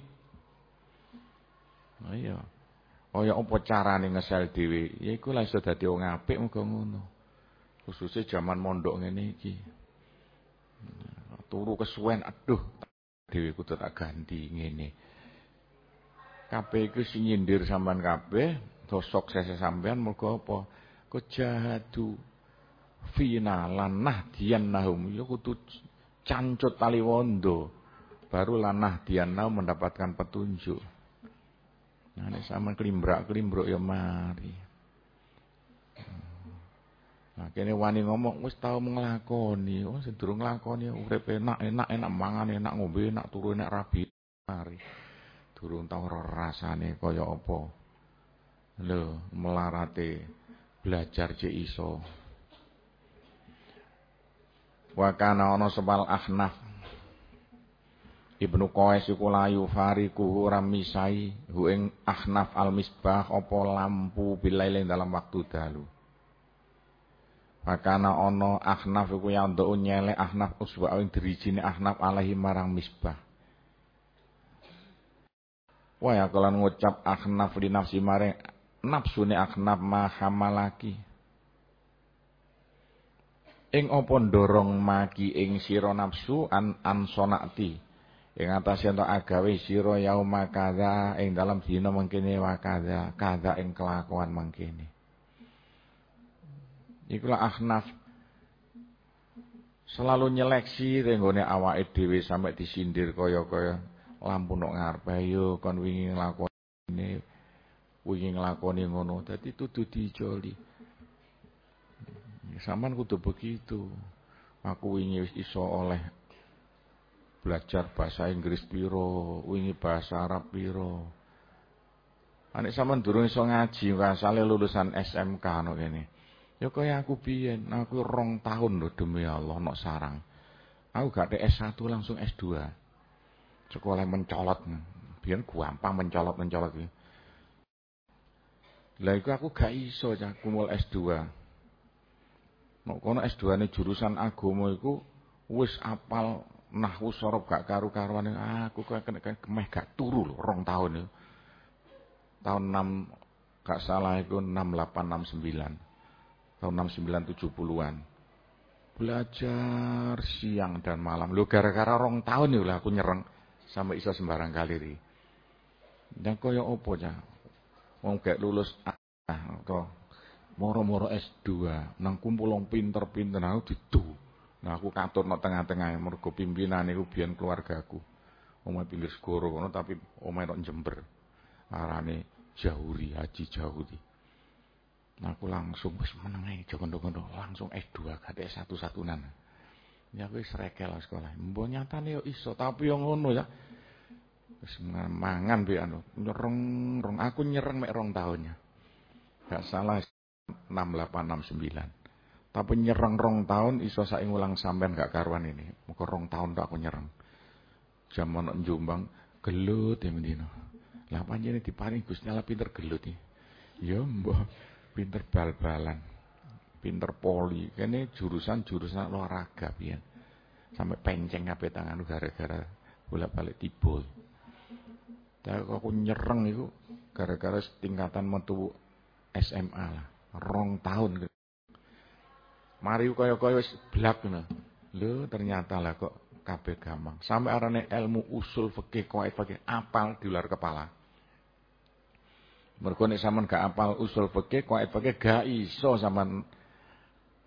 Oh iya. Kaya apa carane ngesel dhewe? Ya iku lah iso dadi wong apik muga ngono. Khususnya zaman mondok ngene iki. Turu kesuwen, aduh, dhewe kudu tak ganti ngene. Kabeh iku sing nyindir sampean kabeh, sosok sese sampean mergo apa? Kejahatu fina lanah dian nahum. Ya kudu cancut tali wondo. Baru lanah dian nahum mendapatkan petunjuk. Nah ini sama kelimbrak kelimbrak ya mari. Nah kene wani ngomong wis tau nglakoni oh sedurung nglakoni urip enak enak enak mangan enak ngombe enak turu enak rabi. Mari. Durung tau rasane kaya apa. Lho melarate belajar cek iso Wa kana ana sebal Ahnaf Ibnu Qais iku layu fariku ora misai hu ing Ahnaf al-Misbah apa lampu bilaile dalam waktu dalu. Pakana ana Ahnaf iku ya nduk nyele Ahnaf uswa ing dirijine Ahnaf alaihi marang Misbah. Waya kelan ngucap Ahnaf li nafsi mare nafsune Ahnaf ma hamalaki ing apa ndorong magi ing sira nafsu an ansonakti? Ing atase entuk agawe sira yauma kadza ing dalam dina mangkene wa kadza ing kelakuan mangkene ikulah ahnaf. Selalu nyeleksi renggone awake dhewe sampai disindir kaya-kaya lampu nok ngarepe ayo kon wingi nglakoni wingi nglakoni ngono. Dadi tutu dijoli Saman kudu begitu. Aku wingi iso oleh belajar bahasa Inggris piro, wingi bahasa Arab piro. Anek saman durung iso ngaji, asale lulusan SMK no kene. Ya kaya aku biyen, aku rong tahun lho demi Allah nok sarang. Aku gak ada S1 langsung S2. Sekolah mencolot. Biyen gampang mencolot-mencolot iki. Lah aku gak iso ya kumul S2. Nek kono S2 ne jurusan agama iku wis apal nahwu sorob gak karu-karuan aku kok kena kemeh gak turu lho rong tahun itu. Tahun 6 gak salah itu 6869. Tahun 69 70-an. Belajar siang dan malam. Lho gara-gara rong tahun lah aku nyereng sampai iso sembarang kali ri. Dan kaya opo ya? Wong gak lulus ah, atau moro-moro S2 nang kumpul wong pinter-pinter aku didu. Nah aku katut nang tengah-tengah mergo pimpinan iku biyen keluargaku omahe pinggir segoro kono tapi omahe tok Jember arane Jahuri Haji Jahuri. Nah aku langsung wis meneng ae jokondo-kondo langsung S2 gak S1-satunan ya aku wis rekel sekolah. Mbok nyatane yo iso tapi yo ngono ya. Wis mangan bi anu nyereng rong aku nyereng mek rong tahunnya gak salah 6869. Tapi nyerang rong tahun iso saing ulang sampean gak karuan ini. Muka rong tahun tak aku nyerang. Jaman Jombang gelut ya mendino. Lah panjene diparing Gusti Allah pinter gelut iki. Ya mbah pinter bal-balan. Pinter poli. Kene jurusan-jurusan olahraga pian. Sampai penceng ngapain tangan gara-gara bolak-balik tibul. Tapi aku nyerang itu gara-gara tingkatan metu SMA lah rong tahun. Mari kaya-kaya wis blak ngono. Lho ternyata lah kok kabeh gampang. Sampai arane ilmu usul fikih qawaid fikih apal di luar kepala. Mergo nek sampean gak apal usul fikih qawaid fikih gak iso sampean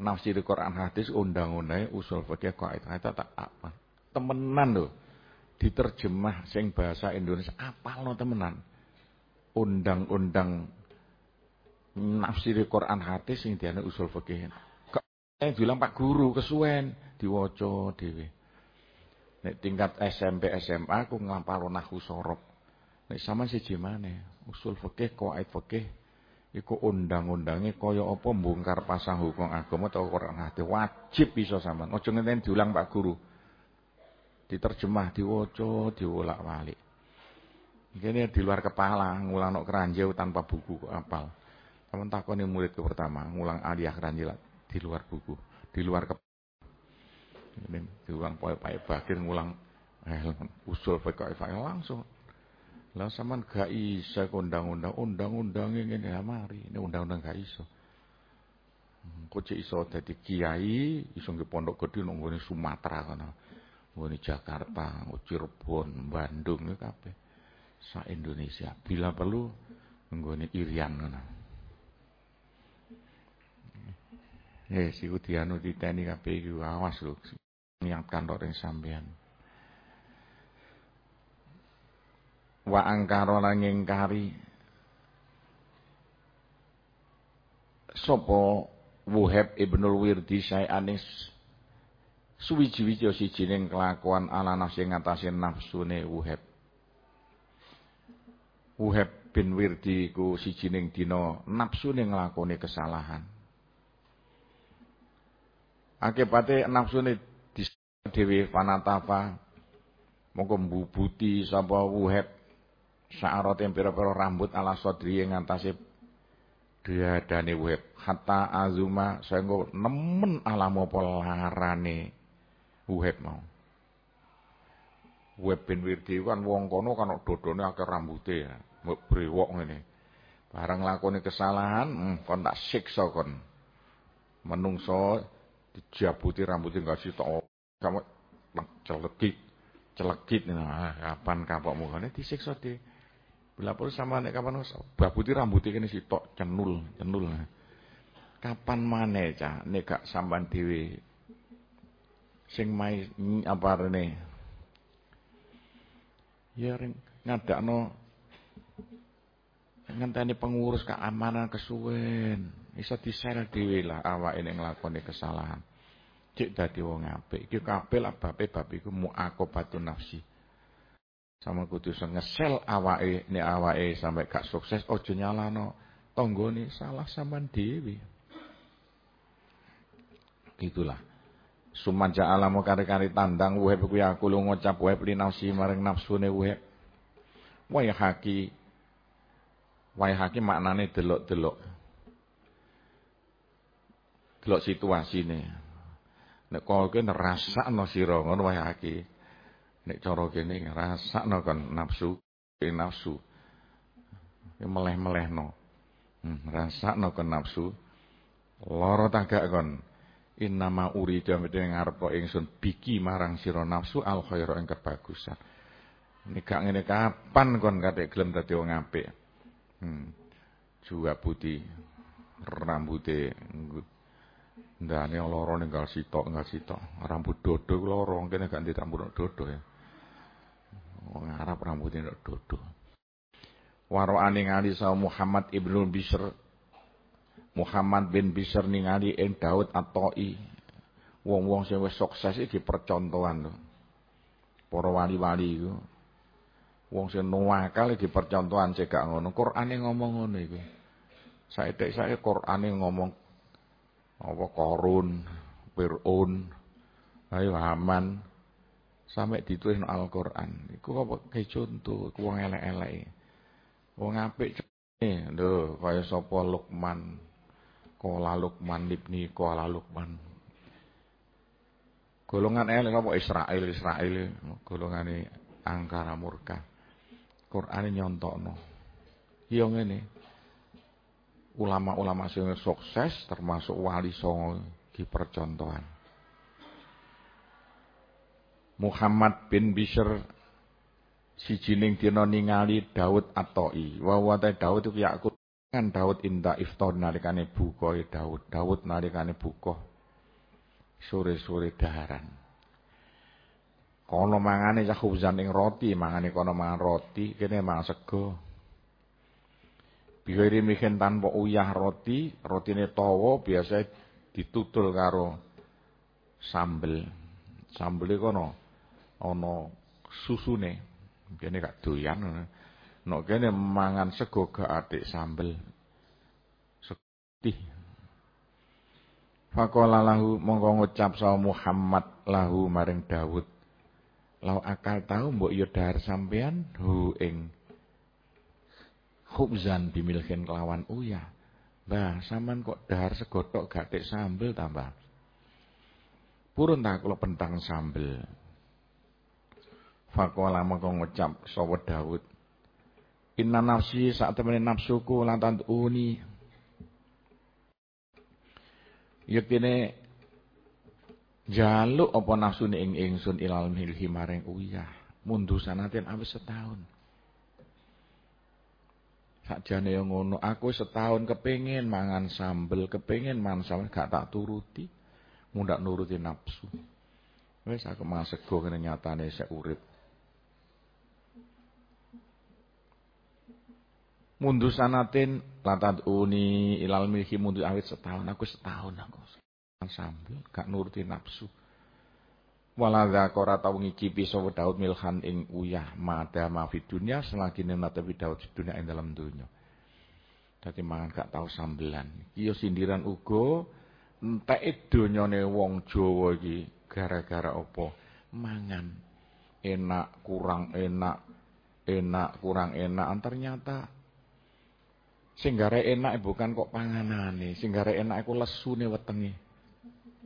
nafsir Quran hadis undang-undang usul fikih qawaid itu tak apa. Temenan lho. Diterjemah sing bahasa Indonesia apal no temenan. Undang-undang nafsiri Quran hadis sing diane usul fikih. Kok bilang Pak Guru kesuwen diwaca dhewe. Nek tingkat SMP SMA aku nglampalo nahwu sorob. Nek sama siji maneh Usul fikih, qawaid fikih iku undang-undange kaya apa mbongkar pasang hukum agama atau Quran hadis wajib bisa sampean. Aja ngenteni diulang Pak Guru. Diterjemah, diwaca, diwolak-walik. Ini di luar kepala, ngulang nok keranjau tanpa buku kok apal. Teman takoni murid ke pertama, ngulang aliyah keranjau di luar buku, di luar. Ini diulang poe Pak Bakir ngulang eh, usul fikih langsung. Lah sampean gak iso undang-undang, undang-undang ngene mari, ini undang-undang gak iso. Hmm, cek iso dadi kiai, iso nggih pondok gedhe nang Sumatera kana. Nggone Jakarta, Cirebon, Bandung kabeh sa Indonesia bila perlu nggone irian ngono. Eh siku dianu diteni kabeh iki awas lho. Niatkan tok ring sampean. Wa angkara lan ngingkari sapa Wuhab Ibnul Wirdi anis suwiji-wiji sijining kelakuan ala nafsi ngatasi nafsune Wuhab. Uheb bin Wirdi ku sijining dina nafsune nglakoni kesalahan. Akibate nafsune dhewe panatafa mongko mbubuti sapa Uheb sa'arate pira-pira rambut ala sadri ing ngantase dadane Uheb hatta azuma sehingga nemen alam apa larane Uheb mau. Uheb bin Wirdi kan wong kono kan dodone akeh rambute ya brewok ngene. Barang lakoni kesalahan, hmm, kon tak siksa kon. Menungso dijabuti rambutnya enggak sitok kamu celekit celekit nah kapan kapokmu kene disiksa di bila perlu sama nek kapan babuti rambutnya kene sitok cenul cenul kapan maneh cah nek gak sampean dhewe sing mai apa rene? Ya ring ngadakno ngenteni pengurus keamanan kesuwen. Iso disel dhewe lah awake nek kesalahan cek dadi wong apik iki kabeh lah babe bab iku muaqabatun nafsi sama kudu ngesel awake nek awake sampai gak sukses aja nyalano tanggane salah sampean dhewe itulah Sumaja alamu kari-kari tandang wuheb kuwi aku lu ngucap wuheb li nafsi maring nafsune wuheb. Wa haki Wae hakim maknane delok-delok. Delok situasine. Nek kok kene rasakno sira ngono wae hakim. Nek cara kene ngrasakno kon nafsu, nafsu. Meleh-melehno. Hmm, rasakno kon nafsu. Lara tagak kon. Innama urida mete ngarep ingsun biki marang sira nafsu al khairu ing kebagusan. Nek gak ngene kapan kon kate gelem dadi wong apik. Hmm. Juga putih rambute ndane lara ninggal sitok ninggal sitok. Rambut dodo ku lara kene gak rambut dodo ya. Wong Arab rambutnya ndak dodo. Waroane ngali sa Muhammad ibnu Bishr Muhammad bin Bishr ningali ing Daud Atoi. Wong-wong sing wis sukses iki percontohan lho. Para wali-wali iku Wong sing nuwakal iki percontohan cek gak ngono. Qur'ane ngomong ngono iku. Saya Qur'ane ngomong apa Korun, Fir'un, ayo Haman sampai ditulis Al-Qur'an. Iku apa contoh wong elek-elek. Wong apik lho kaya sapa Luqman. Kola Luqman ibni Kola Luqman. Golongan elek apa Israel Israel golongane angkara murka. Qur'ane nyontokno. Ya ngene. Ulama-ulama sing sukses termasuk wali songo di percontohan. Muhammad bin Bishr sijining dina ningali Daud Atoi. Wa wa Daud iku Yakub kan Daud inda iftar nalikane buka Daud. Daud nalikane buka sore-sore daharan. Kono mangane cah ing roti, mangane kono mangan roti, kene mangan sego. Bihiri mikin tanpa uyah roti, rotine tawa biasa ditutul karo sambel. Sambele kono ana susune. Kene gak doyan Nok kene mangan sego gak atik sambel. Sedih. Faqala lahu mongko ngucap sa Muhammad lahu maring Daud. Lau akal tahu mbok yo dahar sampean hu ing khubzan bimilkin kelawan uyah. Bah, sampean kok dahar segotok gak atik sambel tambah. Purun tak kula pentang sambel. Faqala mongko ngucap sapa Daud. Inna nafsi saat temene nafsuku lantan uni. Yektine jaluk apa nafsune ing ingsun ilal milhi maring uyah. Mundu sanaten awis setahun. Sakjane yo ngono, aku setahun kepengin mangan sambel, kepengin mangan sambel gak tak turuti. Mundak nuruti nafsu. Wis aku mangan sego kene nyatane sik urip. mundu sanatin lantat uni ilal milki mundu awit setahun aku setahun aku sambil gak nuruti nafsu wala dzakara tau ngicipi sapa Daud milhan ing uyah mada ma fi dunya selagi nata fi Daud dunya ing dalam dunya. Dadi mangan gak tau sambelan. Iki sindiran uga enteke donyane wong Jawa iki gara-gara apa? Mangan. Enak kurang enak enak kurang enak ternyata Sing enak bukan kok panganane, sing enak iku lesune wetenge.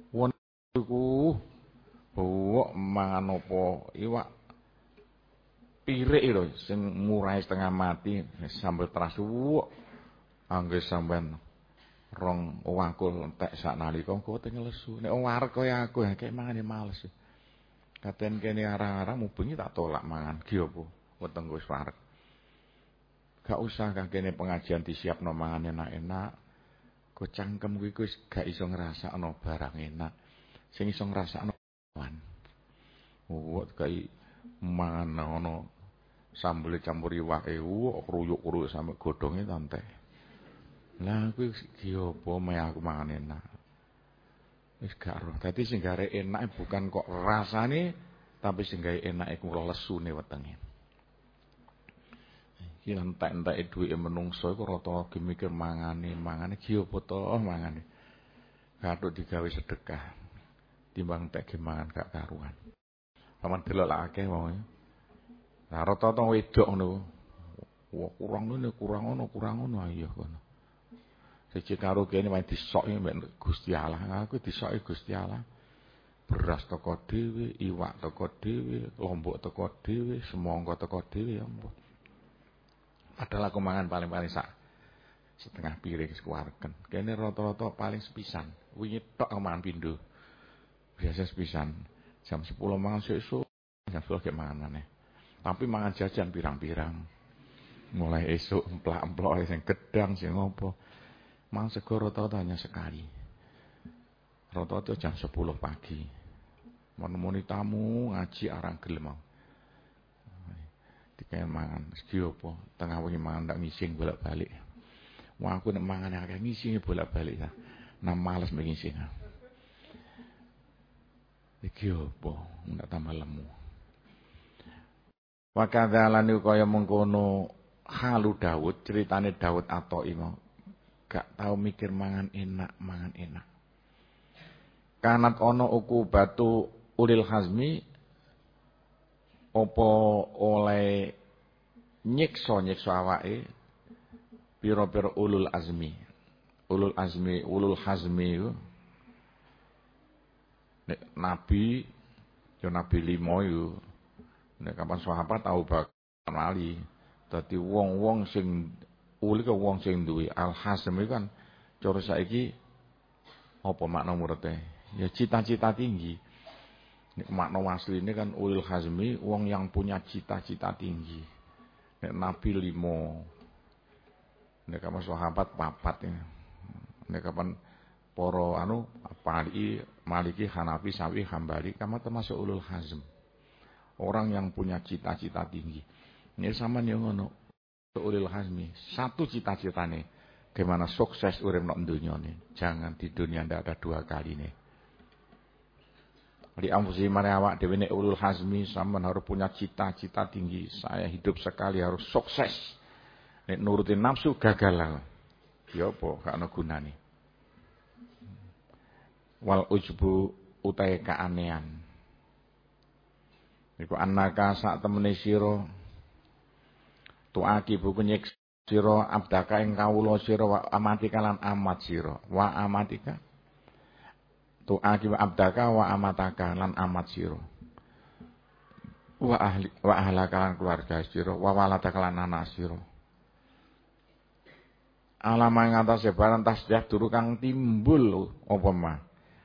Wong iku buwok mangan apa iwak pirik lho sing murah setengah mati sambel terasi wuwok. Angge sampean rong wakul entek sak nalika kok teng lesu. Nek wareg kaya aku kayak mangane males. Katen kene arang-arang mubengi tak tolak mangan ki apa weteng wis wareg. Gak usah kene pengajian disiapno mangan enak-enak. Kok cangkem kuwi wis gak iso ngrasakno barang enak. Sing iso ngrasakno wan. Wot kai mangan ono sambel campur iwake kruyuk-kruyuk sampe godhonge tante. Lah kuwi ki opo me aku mangan enak. Wis gak roh. Dadi sing gare enak bukan kok rasane tapi sing gawe enak iku lesune wetenge. Iki entek-enteke duwike menungso iku rata-rata mikir mangane, mangane ki opo to mangane. Kathuk digawe sedekah. Timbang tek mangan gak karuan. Paman delok lak akeh. Nah rata-rata wedok ngono. Wah kurang ngene, kurang ngono, kurang ngono ayo kono. Siji karo kene wae disoki mbek Gusti Allah. Aku disoki Gusti Allah. Beras teko dhewe, iwak teko dhewe, lombok teko dhewe, semangka teko dhewe ya ampun. Padahal aku mangan paling-paling sak setengah piring sekuarken. Kene rata-rata paling sepisan. Wingi tok aku mangan pindho. Biasa sepisan. Jam 10 mangan sesuk, jam 10 kayak mangan maneh. Tapi mangan jajan pirang-pirang. Mulai esuk emplak-emplok sing gedang sing ngopo. Mangan sego rata-rata hanya sekali. Rata-rata jam 10 pagi. Menemuni tamu ngaji arang gelem dikae mangan segi apa tengah wengi mangan tak ngising bolak-balik wah aku nek mangan akeh ngising bolak-balik ya nah males mengising iki apa? Ndak tambah lemu. Wa kadzalan kaya mengkono halu Daud ceritane Daud atau imo gak tau mikir mangan enak mangan enak. Kanat ono uku batu ulil hazmi apa oleh nyiksa nyiksa awake pira-pira ulul azmi. Ulul azmi, ulul hazmi nek nabi yo nabi limo iku nek kapan sahabat tau bakal mali. Dadi wong-wong sing uli ke wong sing duwe al hazm kan cara saiki apa makna murete? Ya cita-cita tinggi. Nek makna asline kan ulil hazmi wong yang punya cita-cita tinggi. Nek nabi limo. Nek kapan sahabat papat ya. Nek kapan poro anu apalagi Maliki, Hanafi, Sawi, Hambali kamu termasuk ulul hazm. Orang yang punya cita-cita tinggi. Ini sama nih ngono. Ulul hazmi. Satu cita-cita nih. Gimana sukses urip nok dunia nih. Jangan di dunia ndak ada dua kali nih Li anfusi awak dhewe nek ulul hazmi sampean harus punya cita-cita tinggi. Saya hidup sekali harus sukses. Nek nurutin nafsu gagal lah. Ya apa gak ana gunane. Wal ujbu utai keanehan. Iku annaka sak temene sira tuaki buku nyek sira abdaka ing kawula sira wa amatika lan amat sira. Wa amatika tu akibat abdaka wa amataka lan amat siro wa ahli wa ahlaka lan keluarga siro wa waladaka lan anak siro alama ing atase barang tasdah duru kang timbul apa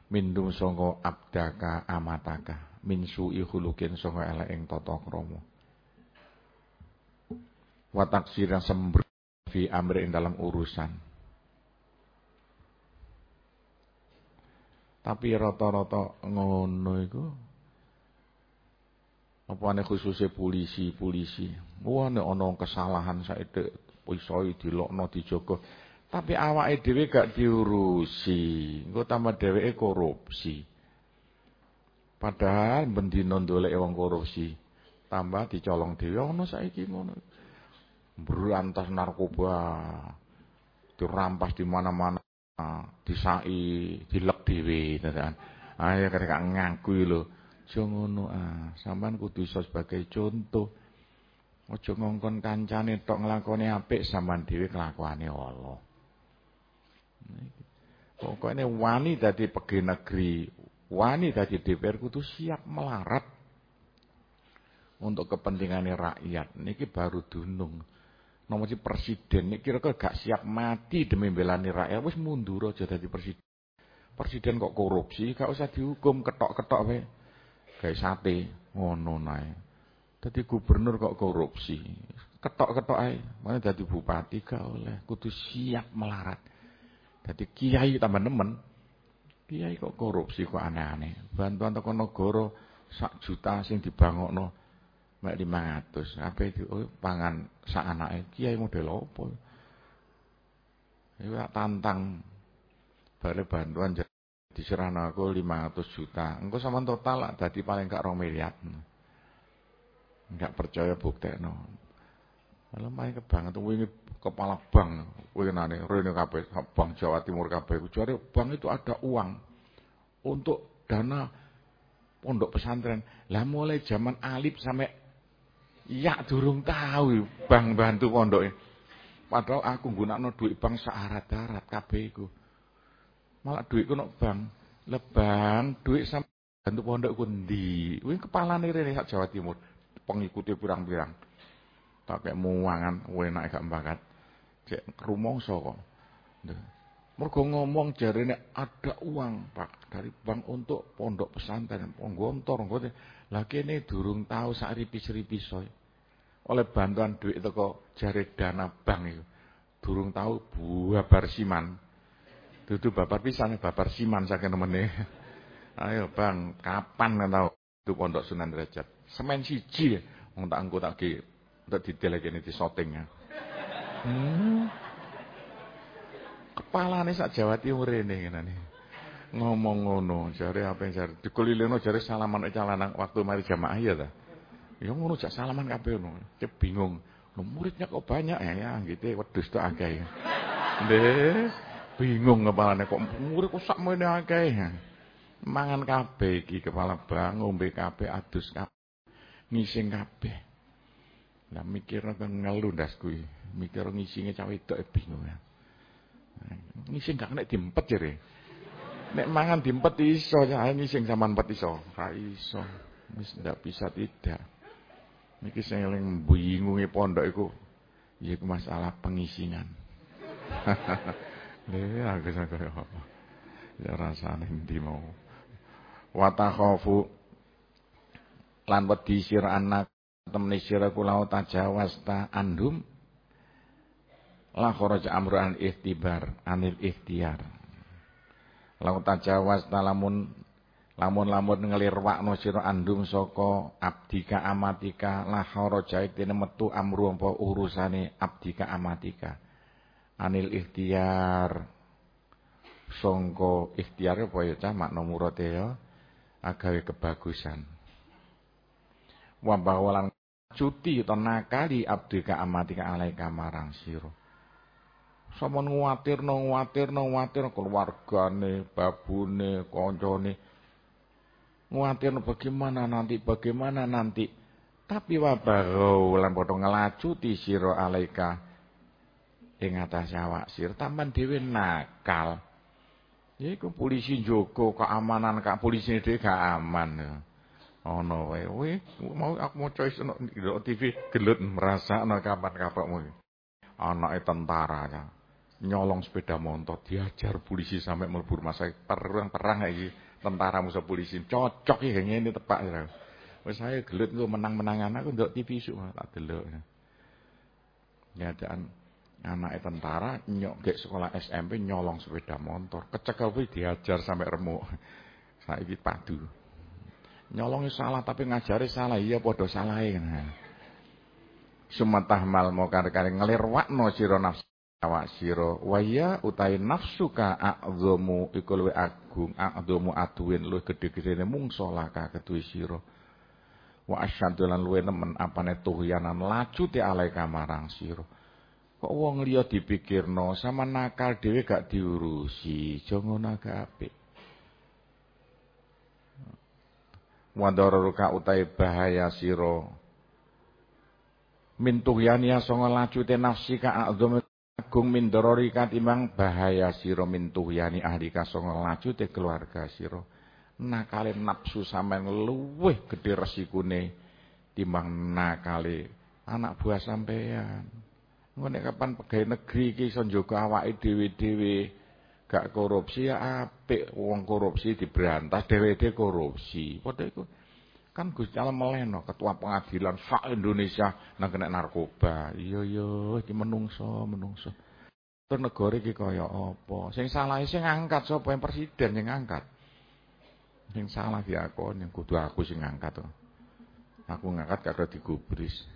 mindum sangka abdaka amataka min su'i khuluqin elek ing tata krama wa taksir yang sembur fi amri dalam urusan Tapi rata-rata ngono iku apane khususe polisi-polisi. Wah nek ana kesalahan saiki iso dilokno dijogo. Tapi awake dhewe gak diurusi. Engko tambah dheweke korupsi. Padahal bendina ndolek wong korupsi. Tambah dicolong dhewe ana saiki ngono. Berantas narkoba. Dirampas di mana-mana disai dilek dhewe tenan. Ayo kerek ngaku lho. Aja ngono ah. Sampeyan kudu iso sebagai contoh. Aja ngongkon kancane tok nglakoni apik sampean dhewe kelakuane Allah. Pokoknya wani dadi pegawai negeri, wani dadi DPR kudu siap melarat untuk kepentingan rakyat. Niki baru dunung. Nomor si presiden ini kira-kira gak siap mati demi belani rakyat. Wis mundur aja jadi presiden. Presiden kok korupsi gak usah dihukum ketok-ketok wae. Kayak sate ngono nae. Dadi gubernur kok korupsi. Ketok-ketok ae. Mana dadi bupati gak oleh. Kudu siap melarat dadi kiai tambah nemen. Kiai kok korupsi kok aneh-aneh. Bantuan teko negara sak juta sing dibangun mek 500 apa itu oh, pangan sak anake. Kiai model apa? Iku tantang. Bare bantuan diserahno aku 500 juta. Engko sampean total lah dadi paling gak 2 miliar. Enggak percaya buktekno. Malah main kebanget wingi kepala bank winane rene kabeh Bank Jawa Timur kabeh jare bank itu ada uang untuk dana pondok pesantren. Lah mulai zaman Alif sampai Ya durung tahu bang bantu pondok Padahal aku nggunakno duit bang searat-arat kabeh iku. Malah duitku nok bang. Lebang duit sama bantu pondok ku ndi? Kuwi kepalane rene sak Jawa Timur. Pengikuti pirang-pirang. Tak kayak muangan enak gak bakat. Cek rumangsa kok. Mergo ngomong jarene ada uang, Pak, dari bank untuk pondok pesantren, penggontor, ngono. Lah kene durung tahu sak ripis-ripis oleh bantuan duit teko jari dana bank itu. Durung tahu buah barsiman. Dudu babar pisan babar siman saking nemene. Ayo Bang, kapan kan tahu itu pondok Sunan Derajat. Semen siji wong tak engko tak ki untuk didelekene di shooting ya. Hmm. Kepalane sak Jawa Timur ini ngene ngomong ngono jare apa jare dikulileno jare salaman lanang waktu mari jamaah ya ta Ya ngono jak salaman kabeh ngono. Cek bingung. Muridnya kok banyak ya, ya gitu wedhus tok akeh. Nggih, bingung kepalane kok murid kok sakmene akeh. Mangan kabeh iki kepala bang, ngombe kabeh adus kabeh. Ngising kabeh. Lah mikir kan ngelu ndas kuwi. Mikir ngisinge cah wedok bingung ya. Ngising gak kena diempet jare. Nek mangan diempet iso, ya ngising sampean empet iso. Ra iso. Wis ndak bisa tidak. Niki sing eling bingungi pondok iku yaiku masalah pengisingan. Lha aku kaya apa? Ya rasane ndi mau. Wa takhafu lan wedi anak temne sira kula tajawas ta andum. La kharaja amran ihtibar anil ikhtiar. Lau tajawas ta lamun lamun-lamun ngelirwakno sira andum saka abdika amatika la kharaja dene metu amru apa urusane abdika amatika. Anil ikhtiar. Sangka ikhtiar apa ya cah? Makna murate ya agawe kebagusan. Wa bawalan cuti utawa nakali abdika amatika alaika marang sira Sampun nguwatirno nguwatirno nguwatir keluargane, babune, kancane. Nguwatirno bagaimana nanti, bagaimana nanti. Tapi wabahu lan padha nglacuti sira alaika ing atas awak sira taman dhewe nakal. Ya iku polisi njogo keamanan kak polisi dhewe gak aman. Ana wae. Kowe mau aku maca iso TV gelut merasakno kapan kapokmu. Anake tentara ya nyolong sepeda motor diajar polisi sampai melebur masa perang perang lagi tentara musuh polisi. Cocok ya ini tepak ya. Saya gelut gue menang-menangan aku ndok TV isu tak delok nyadaan anak tentara nyok gek sekolah SMP nyolong sepeda motor. Kecekel diajar sampai remuk. Saiki padu nyolongnya salah tapi ngajari salah. Iya padha salahe. Sumatah mal mau kare-kare ngelirwakno sira nafsu awak sira. Waya utahe nafsu ka a'dhamu iku luwih agung a'dhamu aduwin luwih gedhe-gedhene mungsa laka keduwe sira. Wa asyaddu lan luwih nemen apane tuhyanan laju te alaika marang sira. Kok wong liya dipikirno sama nakal dhewe gak diurusi aja ngono ka utahe bahaya sira min tuhyaniya songo laju te nafsi ka a'dhamu agung min dorori katimang bahaya siro. Min tuhyani ahli kasong laju te keluarga siro. Nakale nafsu sampean luweh gede resikune timbang nakale anak buah sampean. Ngene kapan pegawai negeri iki iso njaga awake dhewe-dhewe? Gak korupsi ya apik wong korupsi diberantas dhewe-dhewe korupsi padha iku kan Gusti Allah meleno ketua pengadilan sak Indonesia nang kena narkoba. Iya iya iki menungso, menungso. Tur negara iki kaya apa? Sing salah sing ngangkat sapa yang presiden yang ngangkat. Sing salah diakoni kudu aku sing ngangkat to. Aku ngangkat karo digubris.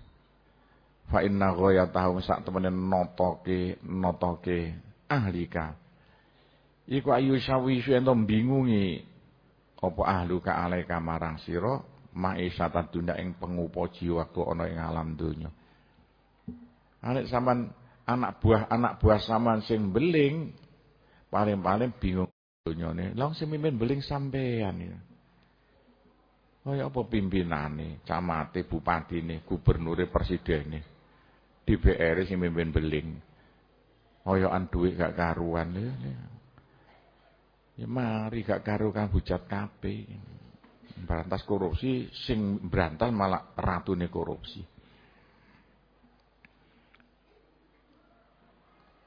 Fa inna ghayatahu sak temene notoke notoke ahlika. Iku ayu sawisu ento bingungi apa ahluka alaika marang sira ma'isyatan dunya ing pengupo jiwa waktu ana ing alam donya. Anek sampean anak buah anak buah sampean sing beling paling-paling bingung donyane. Lah sing mimpin beling sampean ya. Kaya apa pimpinane, camate, bupatine, gubernure, presidene. DPR sing mimpin beling. Koyokan dhuwit gak karuan ya. Ya mari gak kang hujat kabeh. Berantas korupsi, sing berantas malah ratune korupsi.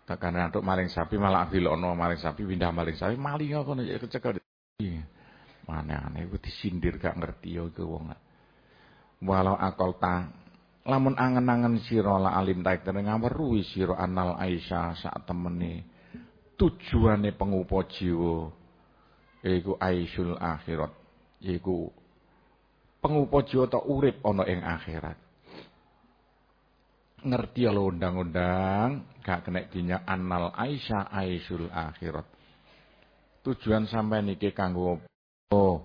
Karena untuk maling sapi malah dilokno maling sapi pindah maling sapi maling kok nek kecekel. Mana aneh iku disindir gak ngerti ya iku wong. Walau akal ta lamun angen-angen sira la alim ta ngaweruhi sira anal Aisyah sak temene tujuane pengupo jiwa iku aisyul akhirat yaiku pengupa jiwa ta urip ana ing akhirat. Ngerti lho undang-undang gak kena dinya annal Aisyah Aisyul akhirat. Tujuan sampai niki kanggo oh,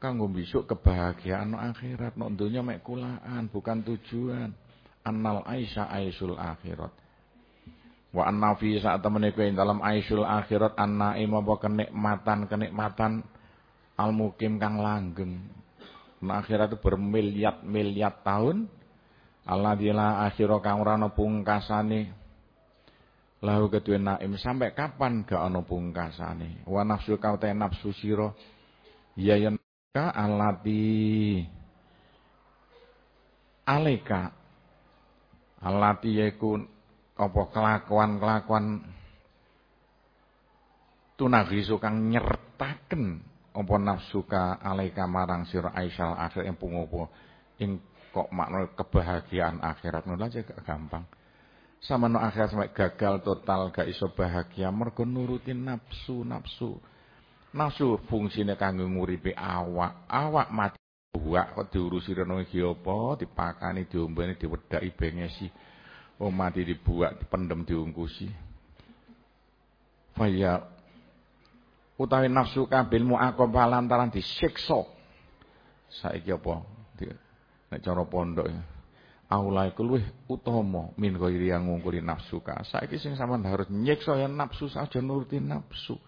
kanggo besok kebahagiaan no akhirat no dunya mek kulaan bukan tujuan. Annal Aisyah Aisyul akhirat. Wa anna fi saat temene dalam Aisyul akhirat anna ima kenikmatan kenikmatan al-mukim kang langgeng. Nah, akhirat itu bermiliat-miliat tahun. Allah dila akhirah kang ora ana pungkasane. Lahu kedue naim sampai kapan gak ana pungkasane. Wa nafsu kau te nafsu sira ya ka alati aleka alati yaiku apa kelakuan-kelakuan tunagisu kang nyertaken apa nafsuka alaika marang sira Aisyah akhir yang pungopo ing kok makna kebahagiaan akhirat. Ngono aja gampang. Sama no akhirat sampai gagal total gak iso bahagia. Mergo nurutin nafsu nafsu. Nafsu fungsine kanggo nguripi awak. Awak mati buak. Kok diurusi reno iki apa? Dipakani diombeni diwedaki bengesi oh mati dibuak dipendem diungkusi faya utawi nafsu kabil muaqabah lantaran disiksa saiki apa? Nek cara pondok ya. Aula iku luwih utama min ghairi yang ngungkuli nafsu ka. Saiki sing sampean harus nyiksa ya nafsu saja nuruti nafsu.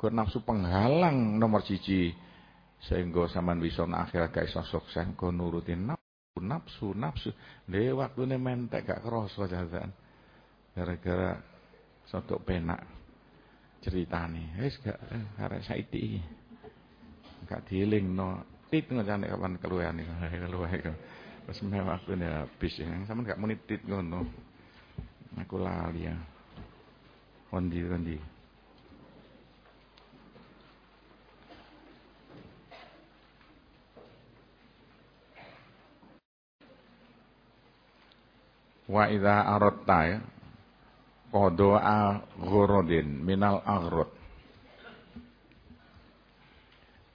Kok nafsu penghalang nomor siji sehingga sampean bisa akhirat gak iso sukses kok nuruti nafsu nafsu nafsu. Lha waktune mentek gak krasa jajan. Gara-gara sotok penak ceritane. Wis gak arek saiki. Gak dielingno. Tit ngene kapan keluwen. Keluwen. Wis mewah waktu habis ya. Sampeyan gak muni tit ngono. Aku lali ya. Kondi kondi. Wa idza aradta ya. Qada'a ghuradin minal aghrad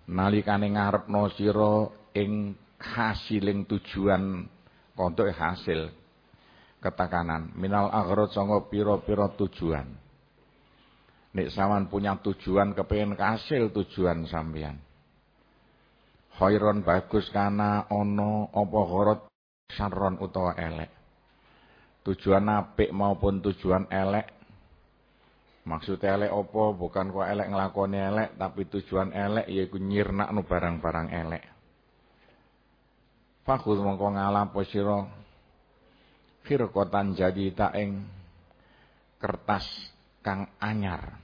nalikane ngarepno sira ing hasiling tujuan kontok hasil ketakanan minal aghrad sanga pira-pira tujuan. Nek saman punya tujuan kepengen hasil tujuan sampeyan khairon bagus kana ana apa gharad syarron utawa elek tujuan apik maupun tujuan elek. Maksud elek opo bukan kok elek ngelakoni elek tapi tujuan elek yaiku nyirnakno barang-barang elek. Fakhud mongko ngalapo sira? Firqatan jadi tak ing kertas kang anyar.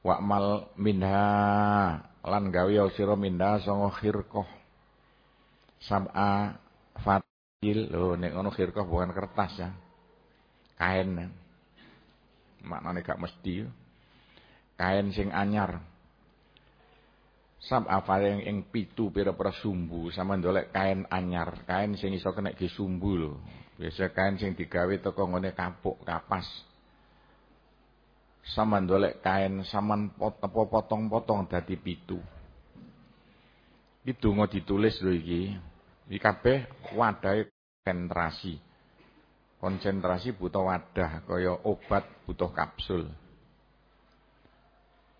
Wa'mal minha lan gawe sira minha sanga khirqah. Sab'a fat kecil lho nek ngono khirqah bukan kertas ya kain ya. maknane gak mesti kain sing anyar Sab yang ing pitu pira-pira sumbu sama ndolek kain anyar, kain sing iso kena ge sumbu lho. Biasa kain sing digawe teko ngene kapuk, kapas. Sama ndolek kain saman pot potong-potong dadi pitu. Iki donga ditulis lho iki. Iki kabeh wadahe konsentrasi. Konsentrasi butuh wadah kaya obat butuh kapsul.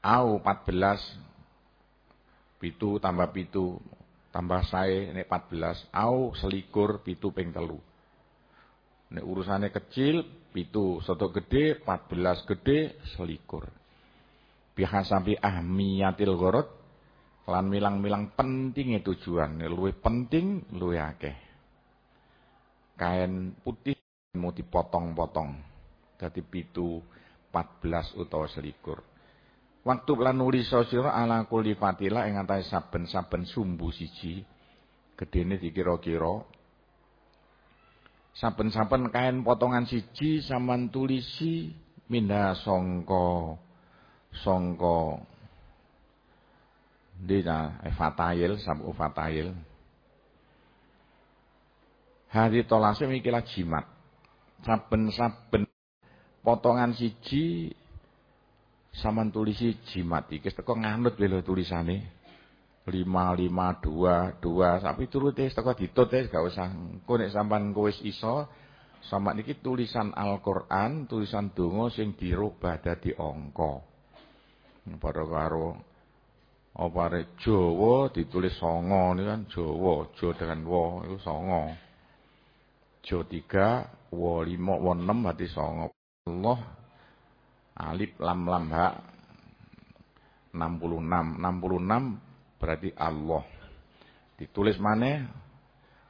Au 14 pitu tambah pitu tambah sae nek 14 au selikur pitu ping telu. Nek urusane kecil pitu, soto gede 14 gede selikur. Bihasabi ahmiyatil gorot lan milang-milang pentingnya tujuan luwih penting luwih akeh kain putih mau dipotong-potong. Dadi pitu 14 utawa selikur. Waktu lan nulis sira ala kulli fatila ing saben-saben sumbu siji gedene dikira-kira. Saben-saben kain potongan siji sampean tulisi minda songko songko Dina eh, fatayil sabu fatayil. Hari tolase mikilah jimat. Saben-saben potongan siji saman tulisi jimat iki teko nganut lho tulisane. 5 5 2 2 sapi turute teko ditut gak usah engko nek sampean kowe iso sama niki tulisan Al-Qur'an, tulisan donga sing dirubah dadi angka. Padha karo apa arek Jawa ditulis songo ini kan Jawa, Jawa dengan wo itu songo. Jawa tiga, wo lima, wo enam berarti songo. Allah alif lam lam ha. 66 66 berarti Allah. Ditulis mana?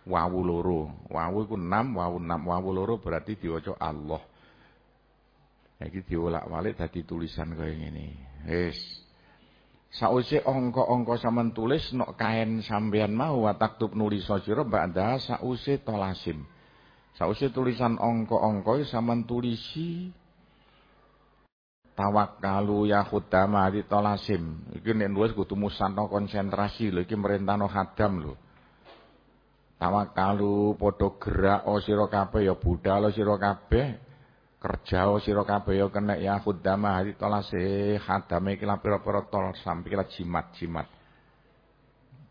Wawu loro. Wawu iku 6 wawu 6 wawu loro berarti diwaca Allah. Iki diolak-walik dadi tulisan kaya ngene. Wis. Sause ongko-ongko sampean tulis nok kain sampean mau wataktub nulis sira ba'da sause tolasim. Sause tulisan ongko-ongko sampean tulisi tawakkalu ya khudama di tolasim. Iki nek nulis kudu musanno konsentrasi lho iki merentano khadam lho. Tawakkalu padha gerak o sira kabeh ya budal sira kabeh kerja sira kabeh ya kena ya khuddama hadi tolase khadame iki pira-pira tol kira jimat-jimat.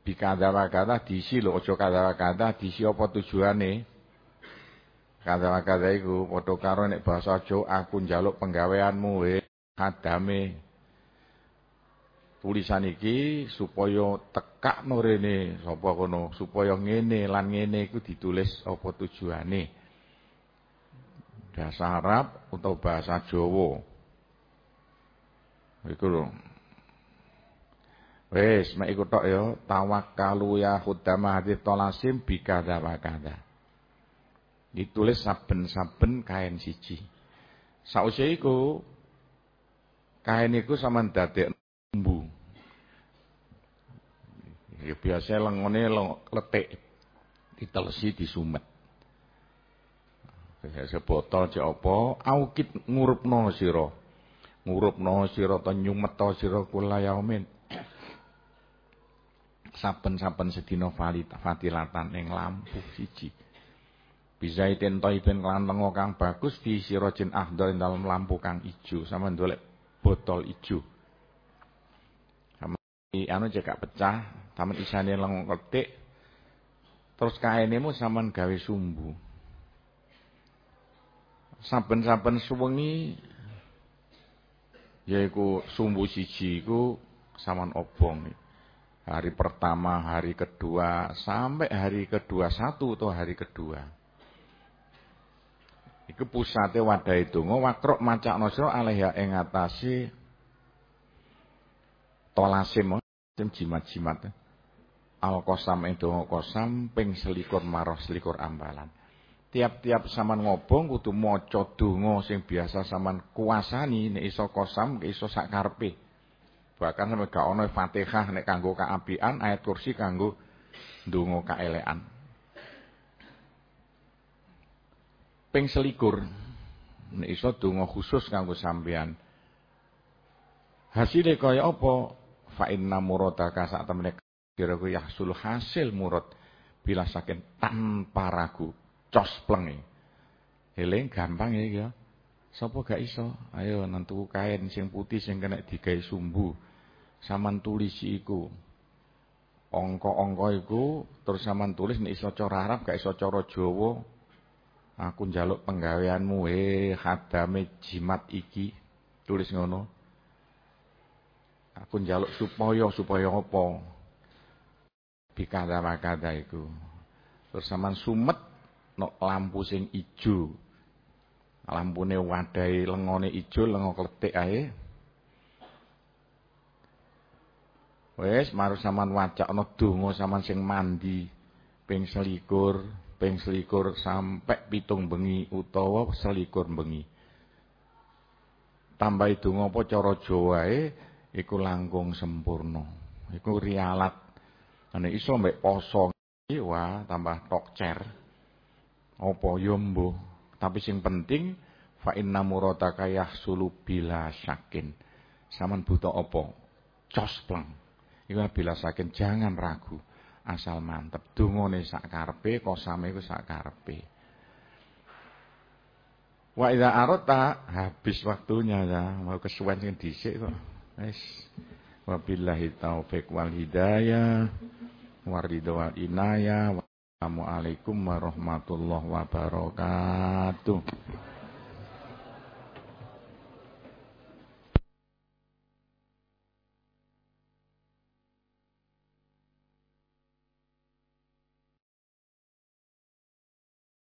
Bikada wakada disi lho aja kada wakada disi apa tujuane? Kada wakada iku padha karo nek basa aja aku njaluk penggaweanmu we khadame. tulisan iki supaya tekak rene sapa kono supaya ngene lan ngene iku ditulis apa tujuane bahasa Arab atau bahasa Jawa iku lho Wes, mek iku tok ya, tawakkalu ya khudama hadis tolasim bikada. Ditulis saben-saben kain siji. Sausé iku kain iku sampean dadek embu. Ya biasa lengone letik ditelesi disumet. Ya sebotol cek apa, aukit ngurupno sira. Ngurupno sira ta nyumet sira kula yaumin saben-saben sedina fatilatan ing lampu siji. Bizaitin toibin kelan lengo kang bagus di sirojin ahdol dalam lampu kang ijo. Sama ndolek botol ijo. Sama anu cekak pecah, taman isane lengo ketik. Terus kainemu sama gawe sumbu. Saben-saben suwengi yaiku sumbu siji iku saman obong hari pertama, hari kedua, sampai hari kedua satu atau hari kedua. Iku pusate wadai donga wakrok macakno sira alaiha ing atase tolasim jimat-jimat. Al kosam donga kosam ping selikur maroh selikur ambalan. Tiap-tiap saman ngobong kudu maca donga sing biasa saman kuasani nek iso kosam iso sak. Bahkan sampai gak ono Fatihah nek kanggo kaapian, ayat kursi kanggo ndonga kaelekan. Ping selikur nek iso donga khusus kanggo sampean. Hasilnya kaya apa? Fa inna muradaka sak temene kira ku yahsul hasil murad bila saking tanpa ragu cos plenge. Eling gampang ya. Sapa gak iso? Ayo nentu kain sing putih sing kena digawe sumbu. Saman tulisi iku. Angka-angka iku terus saman tulis nek iso cara Arab gak iso cara Jawa. Aku njaluk penggaweanmu he khadame jimat iki. Tulis ngono. Aku njaluk supaya supaya apa? Bikada makada iku. Terus saman sumet no lampu sing ijo lampune wadahe lengone ijo lengo kletik ae maru sampean wacakno donga sampean sing mandi ping selikur ping selikur sampai pitung bengi utawa selikur bengi tambah donga apa cara Jawae iku langkung sempurna iku rialat ane iso mbek poso wah tambah tokcer apa yo mbuh tapi sing penting fa inna muradaka yahsulu bila syakin. Saman butuh apa? Cospleng. Iku bila sakin jangan ragu. Asal mantep. Dungone sak karepe, kosame iku sak karepe. Wa idza arata habis waktunya ya, mau kesuwen sing dhisik kok. Wis. Wabillahi taufik wal hidayah. Waridho wal inayah. Assalamualaikum warahmatullahi wabarakatuh.